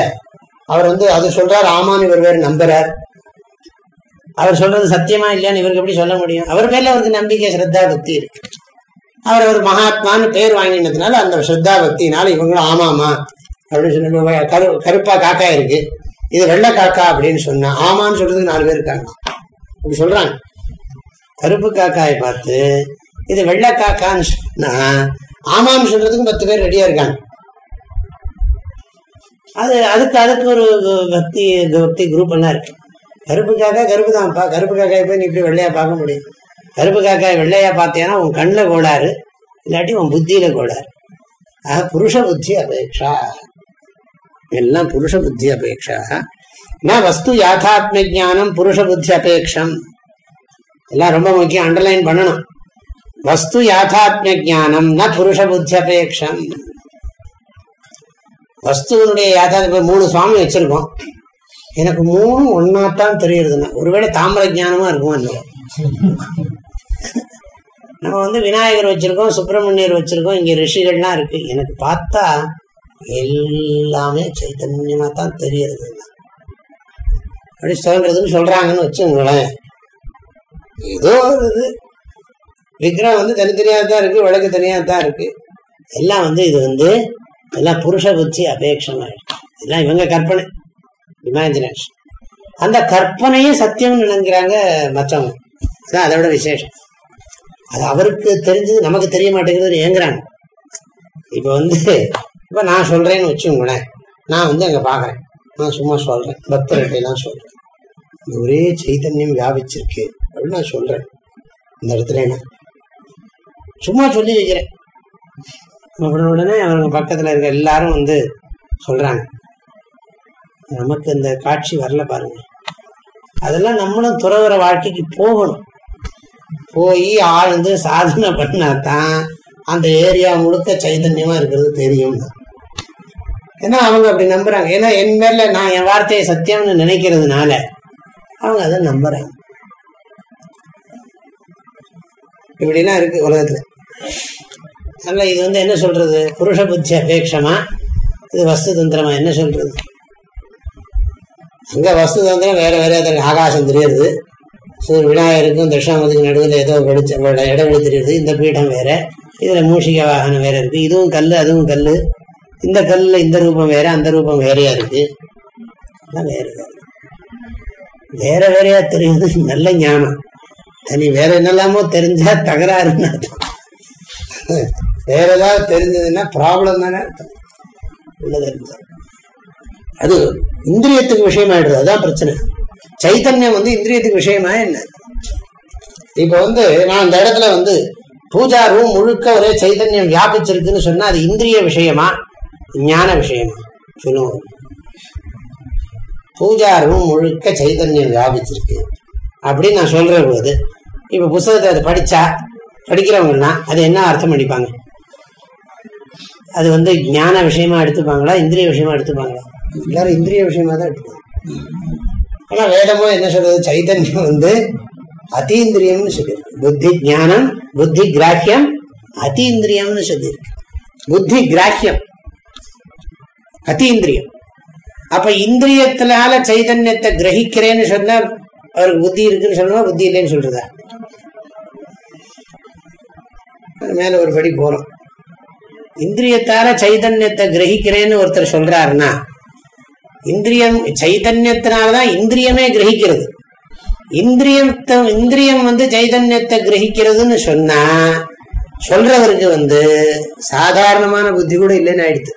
அவர் வந்து அது சொல்றார் ஆமான்னு இவர் வேறு நம்புறார். அவர் சொல்றது சத்தியமா இல்லையான்னு இவருக்கு எப்படி சொல்ல முடியும்? அவர் மேல அவருக்கு நம்பிக்கை ஸ்ரத்தா பக்தி இருக்கு. அவர் ஒரு மகாத்மான்னு பேர் வாங்கினதுனால அந்த ஸ்ரத்தா பக்தினால இவங்களும் ஆமாமா அப்படின்னு சொல்லி கரு கருப்பா காக்கா இருக்கு. இது வெள்ளை காக்கா அப்படின்னு சொன்னா ஆமான்னு சொல்றதுக்கு நாலு பேர் இருக்காங்க. அப்படி சொல்றாங்க. கருப்பு காக்காயை பார்த்து இது வெள்ளை காக்கான்னு சொன்னா ஆமாம் சொல்றதுக்கு பத்து பேர் ரெடியா இருக்காங்க. அது அதுக்கு அதுக்கு ஒரு பக்தி பக்தி குரூப் எல்லாம் இருக்கு. கருப்பு காக்கா கருப்பு தான்ப்பா கருப்பு காக்காயை போய் நீ இப்படி வெள்ளையா பார்க்க முடியும். கருப்பு காக்காய் வெள்ளையா பார்த்தேன்னா உன் கண்ணில் கோளாறு இல்லாட்டி உன் புத்தியில கோளாறு. ஆக புருஷ புத்தி அபேட்சா எல்லாம் புருஷ புத்தி அபேட்சா ந வஸ்து யாத்தாத்ம ஜானம் புருஷ புத்தி அபேட்சம் எல்லாம் ரொம்ப முக்கியம் அண்டர்லைன் பண்ணணும் வஸ்து யாத்தாத்ம ஜானம் ந புருஷ புத்தி அபேட்சம் வஸ்துவனுடைய யாத்தாத்ம மூணு சுவாமி வச்சிருக்கோம் எனக்கு மூணும் ஒன்னாத்தான் தெரியுதுன்னா ஒருவேளை தாமிர ஜானமா இருக்குமோ இல்லையோ நம்ம வந்து விநாயகர் வச்சிருக்கோம் சுப்பிரமணியர் வச்சிருக்கோம் இங்க ரிஷிகள்லாம் இருக்கு. எனக்கு பார்த்தா எல்லாமே சைத்தன்யமா தான் தெரியறதுன்னா அப்படி சொல்றதுன்னு சொல்றாங்கன்னு வச்சுங்களேன் ஏதோ ஒரு இது. விக்கிரம் வந்து தனித்தனியாக தான் இருக்கு விளக்கு தனியாக தான் இருக்கு. எல்லாம் வந்து இது வந்து எல்லாம் புருஷ புத்தி அபேட்சமா இருக்கு எல்லாம் இவங்க கற்பனை இமேஜினேஷன் அந்த கற்பனையும் சத்தியம்னு நினைக்கிறாங்க மற்றவங்க. அதான் அதோட விசேஷம். அது அவருக்கு தெரிஞ்சது நமக்கு தெரிய மாட்டேங்கிறது ஏங்குறாங்க. இப்போ வந்து இப்போ நான் சொல்றேன்னு வச்சுங்களேன் நான் வந்து அங்கே பார்க்குறேன் நான் சும்மா சொல்றேன். பக்தர்கிட்டலாம் சொல்கிறேன் சொல்றேன் ஒரே சைத்தன்யம் வியாபிச்சிருக்கு அப்படின்னு நான் சொல்றேன். இந்த இடத்துல நான் சும்மா சொல்லி வைக்கிறேன். அப்புறம் உடனே அவங்க பக்கத்துல இருக்க எல்லாரும் வந்து சொல்றாங்க. நமக்கு இந்த காட்சி வரல பாருங்க. அதெல்லாம் நம்மளும் துறவர வாழ்க்கைக்கு போகணும். போய் ஆழ்ந்து சாதனை பண்ணாதான் அந்த ஏரியா முழுக்க சைதன்யமா இருக்கிறது தெரியும் தான் ஏன்னா அவங்க அப்படி நம்புறாங்க. ஏன்னா என் மேல நான் என் வார்த்தையை சத்தியம்னு நினைக்கிறதுனால அவங்க அதை நம்புறாங்க. இப்படிலாம் இருக்கு உலகத்துல. அதனால இது வந்து என்ன சொல்றது? புருஷ புத்தி அபேட்சமா இது வஸ்து தந்திரமா என்ன சொல்றது? அங்க வஸ்து தந்திரம் வேற வேற ஆகாசம் தெரியுது. சூரிய விநாயகருக்கும் தட்சிணாமத்துக்கு நடுவில் ஏதோ வெளிச்ச இடைவெளி தெரியுது. இந்த பீடம் வேற இதுல மூஷிக வாகனம் வேற இருக்கு. இதுவும் கல் அதுவும் கல் இந்த கல்லுல இந்த ரூபம் வேற அந்த ரூபம் வேறையா இருக்கு. வேற வேற. வேறையா தெரியுது நல்ல ஞானம். தனி வேற என்னெல்லாமோ தெரிஞ்சா தகராறுன்னு அர்த்தம். வேற ஏதாவது தெரிஞ்சதுன்னா ப்ராப்ளம் தானே அர்த்தம். அது இந்திரியத்துக்கு விஷயமாயிடுது அதுதான் பிரச்சனை. சைத்தன்யம் வந்து இந்திரியத்துக்கு விஷயமா என்ன? இப்ப வந்து நான் அந்த இடத்துல வந்து பூஜா ரூம் முழுக்க ஒரே சைதன்யம் வியாபிச்சிருக்குன்னு சொன்னா அது இந்திரிய விஷயமா? ஞான விஷயமா. சொல்லுவோம். பூஜா ரூம் முழுக்க சைதன்யம் வியாபிச்சிருக்கு. அப்படின்னு நான் சொல்ற போது இப்ப புஸ்தகத்தை அதை படிச்சா படிக்கிறவங்கன்னா அது என்ன அர்த்தம் பண்ணிப்பாங்க? அது வந்து ஞான விஷயமா எடுத்துப்பாங்களா இந்திரிய விஷயமா எடுத்துப்பாங்களா? எல்லாரும் இந்திரிய விஷயமா தான் எடுத்துப்பாங்க. ஆனா வேதமோ என்ன சொல்றது சைதன்யம் வந்து அத்தீந்திரியம்னு சொல்லியிருக்கு. புத்தி ஞானம் புத்தி கிராஹ்யம் அத்தீந்திரியம்னு சொல்லியிருக்கு. புத்தி கிராஹியம். அத்தீந்திரியம் அப்ப இந்திரியத்தினால சைதன்யத்தை கிரகிக்கிறேன்னு சொன்னா அவருக்கு புத்தி இருக்குன்னு சொல்லணுமா புத்தி இல்லைன்னு சொல்றதா? அது மேல ஒரு படி போறோம். இந்திரியத்தால சைதன்யத்தை கிரகிக்கிறேன்னு ஒருத்தர் சொல்றாருன்னா இந்திரியம் சைதன்யத்தினாலதான் இந்திரியமே கிரகிக்கிறது. இந்திரியத்தை இந்திரியம் வந்து சைதன்யத்தை கிரகிக்கிறதுன்னு சொன்னா சொல்றவருக்கு வந்து சாதாரணமான புத்தி கூட இல்லைன்னு ஆயிடுது.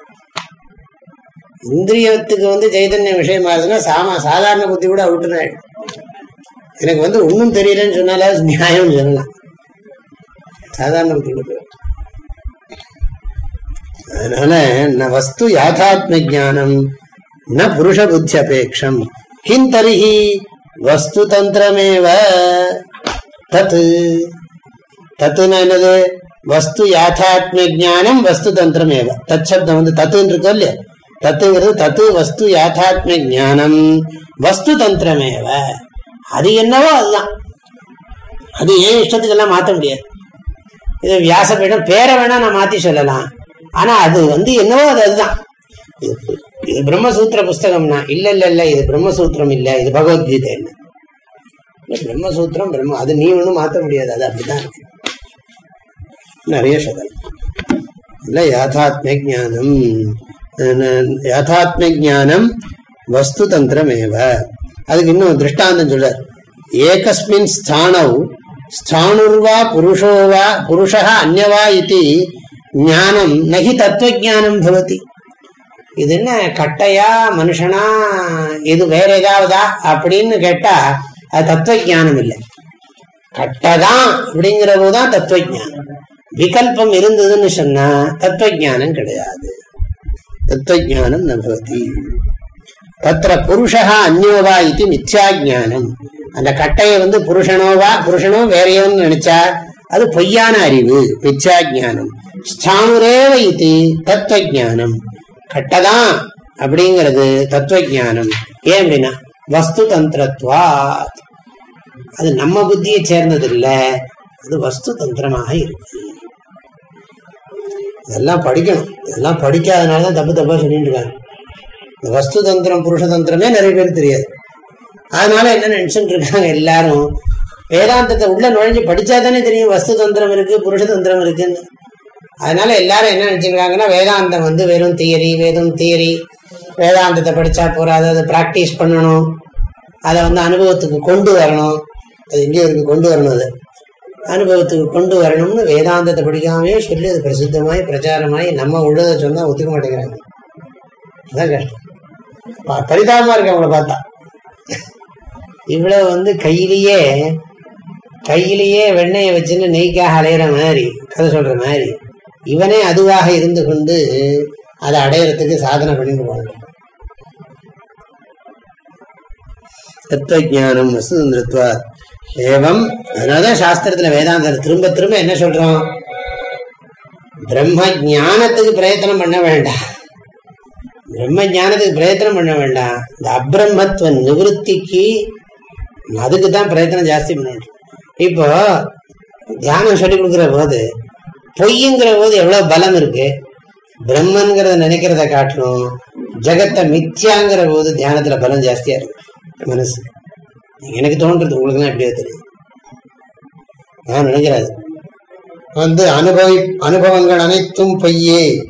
இந்திரியத்துக்கு வந்து சைதன்ய விஷயமா இருந்ததுன்னா சாமா சாதாரண புத்தி கூட அவுட்டுன்னு ஆயிடுது எனக்கு வந்து ஒன்றும் தெரியலன்னு சொன்னாலே நியாயம்னு சொல்லலாம் சாதாரண புத்தி கூட போயிடும். அதனால ந வஸ்து யாதாத்ம ஜானம் ந புருஷ புத்தி அபேட்சம் கிம் தரிஹி வஸ்து தந்திரமேவ தத் தத்துனா என்னது வஸ்து யாத்தாத்ம ஜானம் வஸ்து தந்திரமேவ தத் சப்தம் வந்து தத்துன்னு இருக்கோ இல்லையா தத்துங்கிறது தத்து வஸ்து யாத்தாத்ம ஜானம் வஸ்து தந்திரமேவ. அது என்னவோ அதுதான். அது ஏன் இஷ்டத்துக்கெல்லாம் மாற்ற முடியாது. இது வியாசபீடம் பேரை வேணா நான் மாத்தி சொல்லலாம். ஆனா அது வந்து என்னவோ அது அதுதான். இது பிரம்மசூத்திர புஸ்தகம்னா இல்ல இல்ல இல்ல இது பிரம்மசூத்திரம் இல்ல இது பகவத்கீதை என்ன? பிரம்மசூத்திரம் பிரம்ம அது நீ ஒன்றும் மாத்த முடியாது. அது அப்படிதான் இருக்கு. நிறைய சொல்லலாம் இல்ல யாத்தாத்ம ஜானம் யதாத்ம ஜானம் வஸ்து தந்திரம் ஏவ அதுக்கு இன்னும் திருஷ்டாந்தம் சொல்றார் ஏகஸ்மின் ஸ்தானவ் ஸ்தானுர்வா புருஷோ வா புருஷா அந்யவா இது ஞானம் நகி தத்துவஜானம் பவதி இது என்ன கட்டையா மனுஷனா இது வேற ஏதாவதா அப்படின்னு கேட்டா அது தத்துவஜானம் இல்லை கட்டதான் அப்படிங்கிற போதுதான் தத்துவஜானம் விகல்பம் இருந்ததுன்னு சொன்னா தத்துவஜானம் கிடையாது தத்துவஜானம் நபவதி தத்திர புருஷா அந்யோவா இது மித்யாஜானம் அந்த கட்டையை வந்து புருஷனோவா புருஷனோ வேறையோன்னு நினைச்சா அது பொய்யான அறிவு மித்யாஜானம் ஸ்தானுரேவ இது தத்துவஜானம் கட்டதான் அப்படிங்கிறது தத்துவஜானம் ஏன் அப்படின்னா வஸ்து தந்திரத்வா அது நம்ம புத்தியை சேர்ந்தது இல்ல அது வஸ்து தந்திரமாக இருக்கு. இதெல்லாம் படிக்கணும். இதெல்லாம் படிக்காதனாலதான் தப்பு தப்பா சொல்லிட்டு இருக்காங்க. இந்த வஸ்து தந்திரம் புருஷ தந்திரமே நிறைய பேர் தெரியாது. அதனால என்ன நினைச்சுட்டு இருக்காங்க எல்லாரும்? வேதாந்தத்தை உள்ள நுழைஞ்சு படித்தா தானே தெரியும் வஸ்து தந்திரம் இருக்கு புருஷ தந்திரம் இருக்குன்னு. அதனால எல்லாரும் என்ன நினைச்சுக்கிறாங்கன்னா வேதாந்தம் வந்து வெறும் தியரி வெறும் தியரி வேதாந்தத்தை படிச்சா போறாது அதை ப்ராக்டிஸ் பண்ணணும். அதை வந்து அனுபவத்துக்கு கொண்டு வரணும். அது எங்கேயோ இருக்கு கொண்டு வரணும் அது. அனுபவத்துக்கு கொண்டு வரணும்னு வேதாந்தத்தை படிக்காமே சொல்லி அது பிரசித்தமாய் பிரச்சாரமாய் நம்ம உள்ளதை சொன்னா ஒத்துக்க மாட்டேங்கிறாங்க. அதான் கஷ்டம். ப- பரிதாபமா இருக்கு அவங்கள பார்த்தா. இவ்வளவு வந்து கையிலேயே கையிலேயே வெண்ணெயை வச்சுன்னு நெய்க்காக அலையிற மாதிரி கதை சொல்ற மாதிரி இவனே அதுவாக இருந்து கொண்டு அதை அடையறதுக்கு சாதனை பண்ணிட்டு தத்துவ தத்துவஜானம் வசுதந்திரத்வா ஏவம் அதனாலதான் சாஸ்திரத்துல வேதாந்தம் திரும்ப திரும்ப என்ன சொல்றோம் பிரம்ம ஞானத்துக்கு பிரயத்தனம் பண்ண வேண்டாம். பிரம்ம ஞானத்துக்கு பிரயத்தனம் பண்ண வேண்டாம். இந்த அப்ரம்மத்துவ நிவத்திக்கு அதுக்கு தான் பிரயத்தனம் ஜாஸ்தி பண்ண இப்போ தியானம் சொல்லி கொடுக்குற போது பொய்ங்கிற போது எவ்வளவு பலம் இருக்கு? பிரம்மன்கிறத நினைக்கிறத காட்டணும் ஜெகத்தை மித்யாங்கிற போது தியானத்துல பலம் ஜாஸ்தியா இருக்கு. மனசு. எனக்கு தோன்றது உங்களுக்கு தான் எப்படியோ தெரியும். நான் நினைக்கிறது வந்து அனுபவி அனுபவங்கள் அனைத்தும் பொய்யே.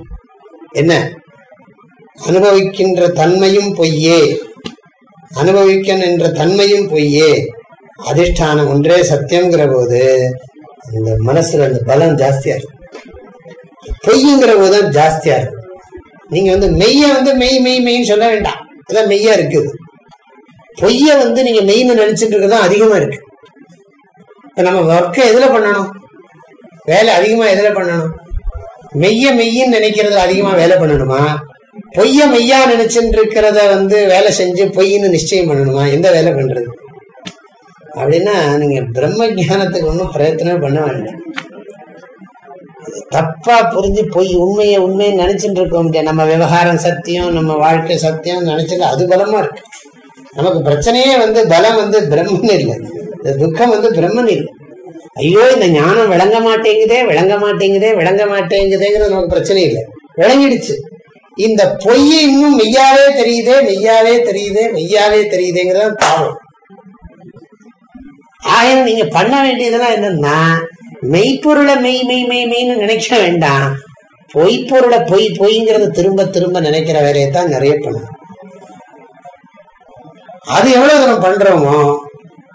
என்ன? அனுபவிக்கின்ற தன்மையும் பொய்யே. அனுபவிக்க என்ற தன்மையும் பொய்யே. அதிஷ்டானம் ஒன்றே சத்தியம்ங்கிற போது அந்த மனசுல அந்த பலம் ஜாஸ்தியா இருக்கு. பொய்ங்கிற போதுதான் ஜாஸ்தியா இருக்கு. நீங்க வந்து மெய்ய வந்து மெய் மெய் மெய்ன்னு சொல்ல வேண்டாம். அதான் மெய்யா இருக்குது. பொய்ய வந்து நீங்க மெய்னு நினைச்சிட்டு இருக்கதான் அதிகமா இருக்கு. இப்ப நம்ம ஒர்க்கை எதுல பண்ணணும்? வேலை அதிகமா எதுல பண்ணணும்? மெய்ய மெய்யின்னு நினைக்கிறது அதிகமா வேலை பண்ணணுமா? பொய்ய மெய்யா நினைச்சுட்டு இருக்கிறத வந்து வேலை செஞ்சு பொய்ன்னு நிச்சயம் பண்ணணுமா? எந்த வேலை பண்றது? அப்படின்னா நீங்க பிரம்ம ஜானத்துக்கு ஒன்றும் பிரயத்தனம் பண்ண வேண்டாம். தப்பா புரிஞ்சு பொய் உண்மையை உண்மையை நினைச்சுட்டு இருக்க முடியாது நம்ம விவகாரம் சத்தியம் நம்ம வாழ்க்கை சத்தியம் நினைச்சது அது பலமா இருக்கு. நமக்கு பிரச்சனையே வந்து பலம் வந்து பிரம்மன் இல்லை. இந்த துக்கம் வந்து பிரம்மன் இல்லை. ஐயோ இந்த ஞானம் விளங்க மாட்டேங்குதே விளங்க மாட்டேங்குதே விளங்க மாட்டேங்குதேங்கிறது நமக்கு பிரச்சனை இல்லை. விளங்கிடுச்சு. இந்த பொய் இன்னும் மெய்யாவே தெரியுதே மெய்யாவே தெரியுதே மெய்யாவே தெரியுதேங்கிறது பாவம். ஆயிரம் நீங்க பண்ண வேண்டியதெல்லாம் என்னன்னா மெய்ப்பொருளை மெய் மெய் மெய் மெய்ன்னு நினைக்க வேண்டாம். பொய்ப்பொருளை பொய் பொய்ங்கிறத திரும்ப திரும்ப நினைக்கிற வேலையை தான் நிறைய பண்ணும் அது எவ்வளவு தூரம் பண்றோமோ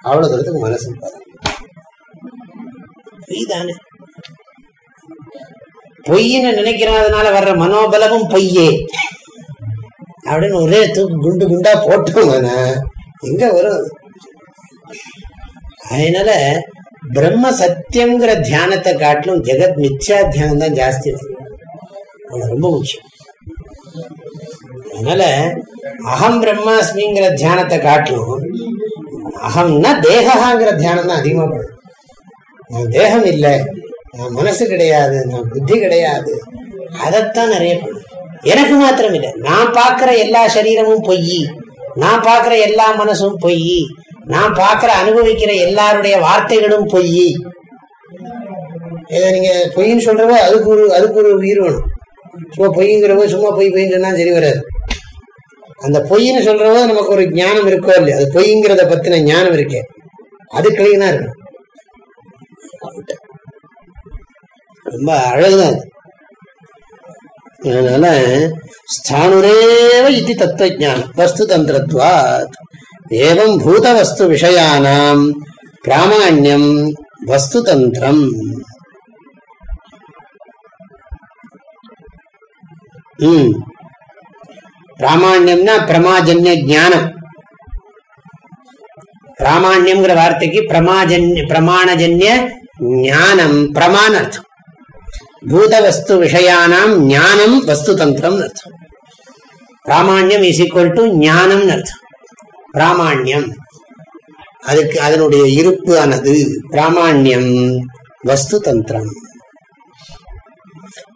அவ்வளவு தூரத்துக்கு மனசு வரும். பொய் தானே பொய்ன்னு நினைக்கிறதுனால வர்ற மனோபலமும் பொய்யே அப்படின்னு ஒரே தூக்கு குண்டு குண்டா போட்டோம்னா எங்க வரும் அது? அதனால பிரம்ம சத்தியம்ங்கிற தியானத்தை காட்டிலும் ஜெகத் மித்யா தியானம் தான் ஜாஸ்தி வரும் ரொம்ப முக்கியம் அதனால அகம் பிரம்மாஸ்மிங்கிற தியானத்தை காட்டணும் அகம்னா தேகாங்கிற தியானம் தான் அதிகமாகப்படும் பண்ணும். நான் தேகம் இல்லை நான் மனசு கிடையாது நான் புத்தி கிடையாது அதைத்தான் நிறைய பண்ணும். எனக்கு மாத்திரம் இல்லை நான் பார்க்கிற எல்லா சரீரமும் பொய் நான் பார்க்கிற எல்லா மனசும் பொய் நான் பார்க்கிற அனுபவிக்கிற எல்லாருடைய வார்த்தைகளும் பொய். இதை நீங்க பொய்ன்னு சொல்றவோ அதுக்கு ஒரு அதுக்கு ஒரு உயிர் வேணும். சும்மா பொய்ங்கிறவங்க சும்மா பொய் பொய்ன்னு சொன்னா சரி வராது. அந்த பொய்ன்னு சொல்றவங்க நமக்கு ஒரு ஞானம் இருக்கோ இல்லையா அது பொய்ங்கிறத பத்தின ஞானம் இருக்கே. அது கிளீனா இருக்கும் ரொம்ப அழகுதான் அது. அதனால ஸ்தானுரேவ இது தத்துவஜானம் வஸ்து தந்திரத்வாத். ஏவம் பூத வஸ்து விஷயானாம். பிராமாண்யம் வஸ்து தந்திரம். ம் பிராமாண்யம்னா பிரமாஜன்ய ஜானம் பிராமாண்யம்ங்கிற வார்த்தைக்கு பிரமாஜன்ய பிரமாணஜன்ய ஞானம் பிரமான் அர்த்தம் பூத வஸ்து விஷயானாம் ஞானம் வஸ்து தந்திரம் அர்த்தம் பிராமாண்யம் இஸ் ஈக்குவல் டு ஞானம் அர்த்தம் பிராமாண்யம் அதுக்கு அதனுடைய இருப்பு ஆனது பிராமாண்யம் வஸ்து தந்திரம்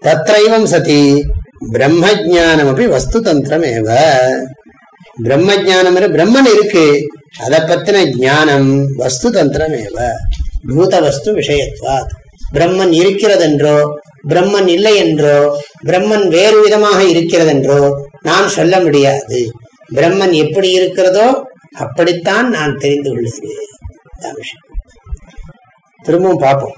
தத்ரைவம் சதி பிரம்ம ஜானம் அப்படி வஸ்து தந்திரம் ஏவ பிரம்மஜானம் பிரம்மன் இருக்கு. அதை பத்தின ஞானம் வஸ்து தந்திரம் ஏவ பூத வஸ்து விஷயத்வாத். பிரம்மன் இருக்கிறதென்றோ பிரம்மன் இல்லை என்றோ பிரம்மன் வேறு விதமாக இருக்கிறதென்றோ நான் சொல்ல முடியாது. பிரம்மன் எப்படி இருக்கிறதோ அப்படித்தான் நான் தெரிந்து கொள்கிறேன். திரும்பவும் பார்ப்போம்.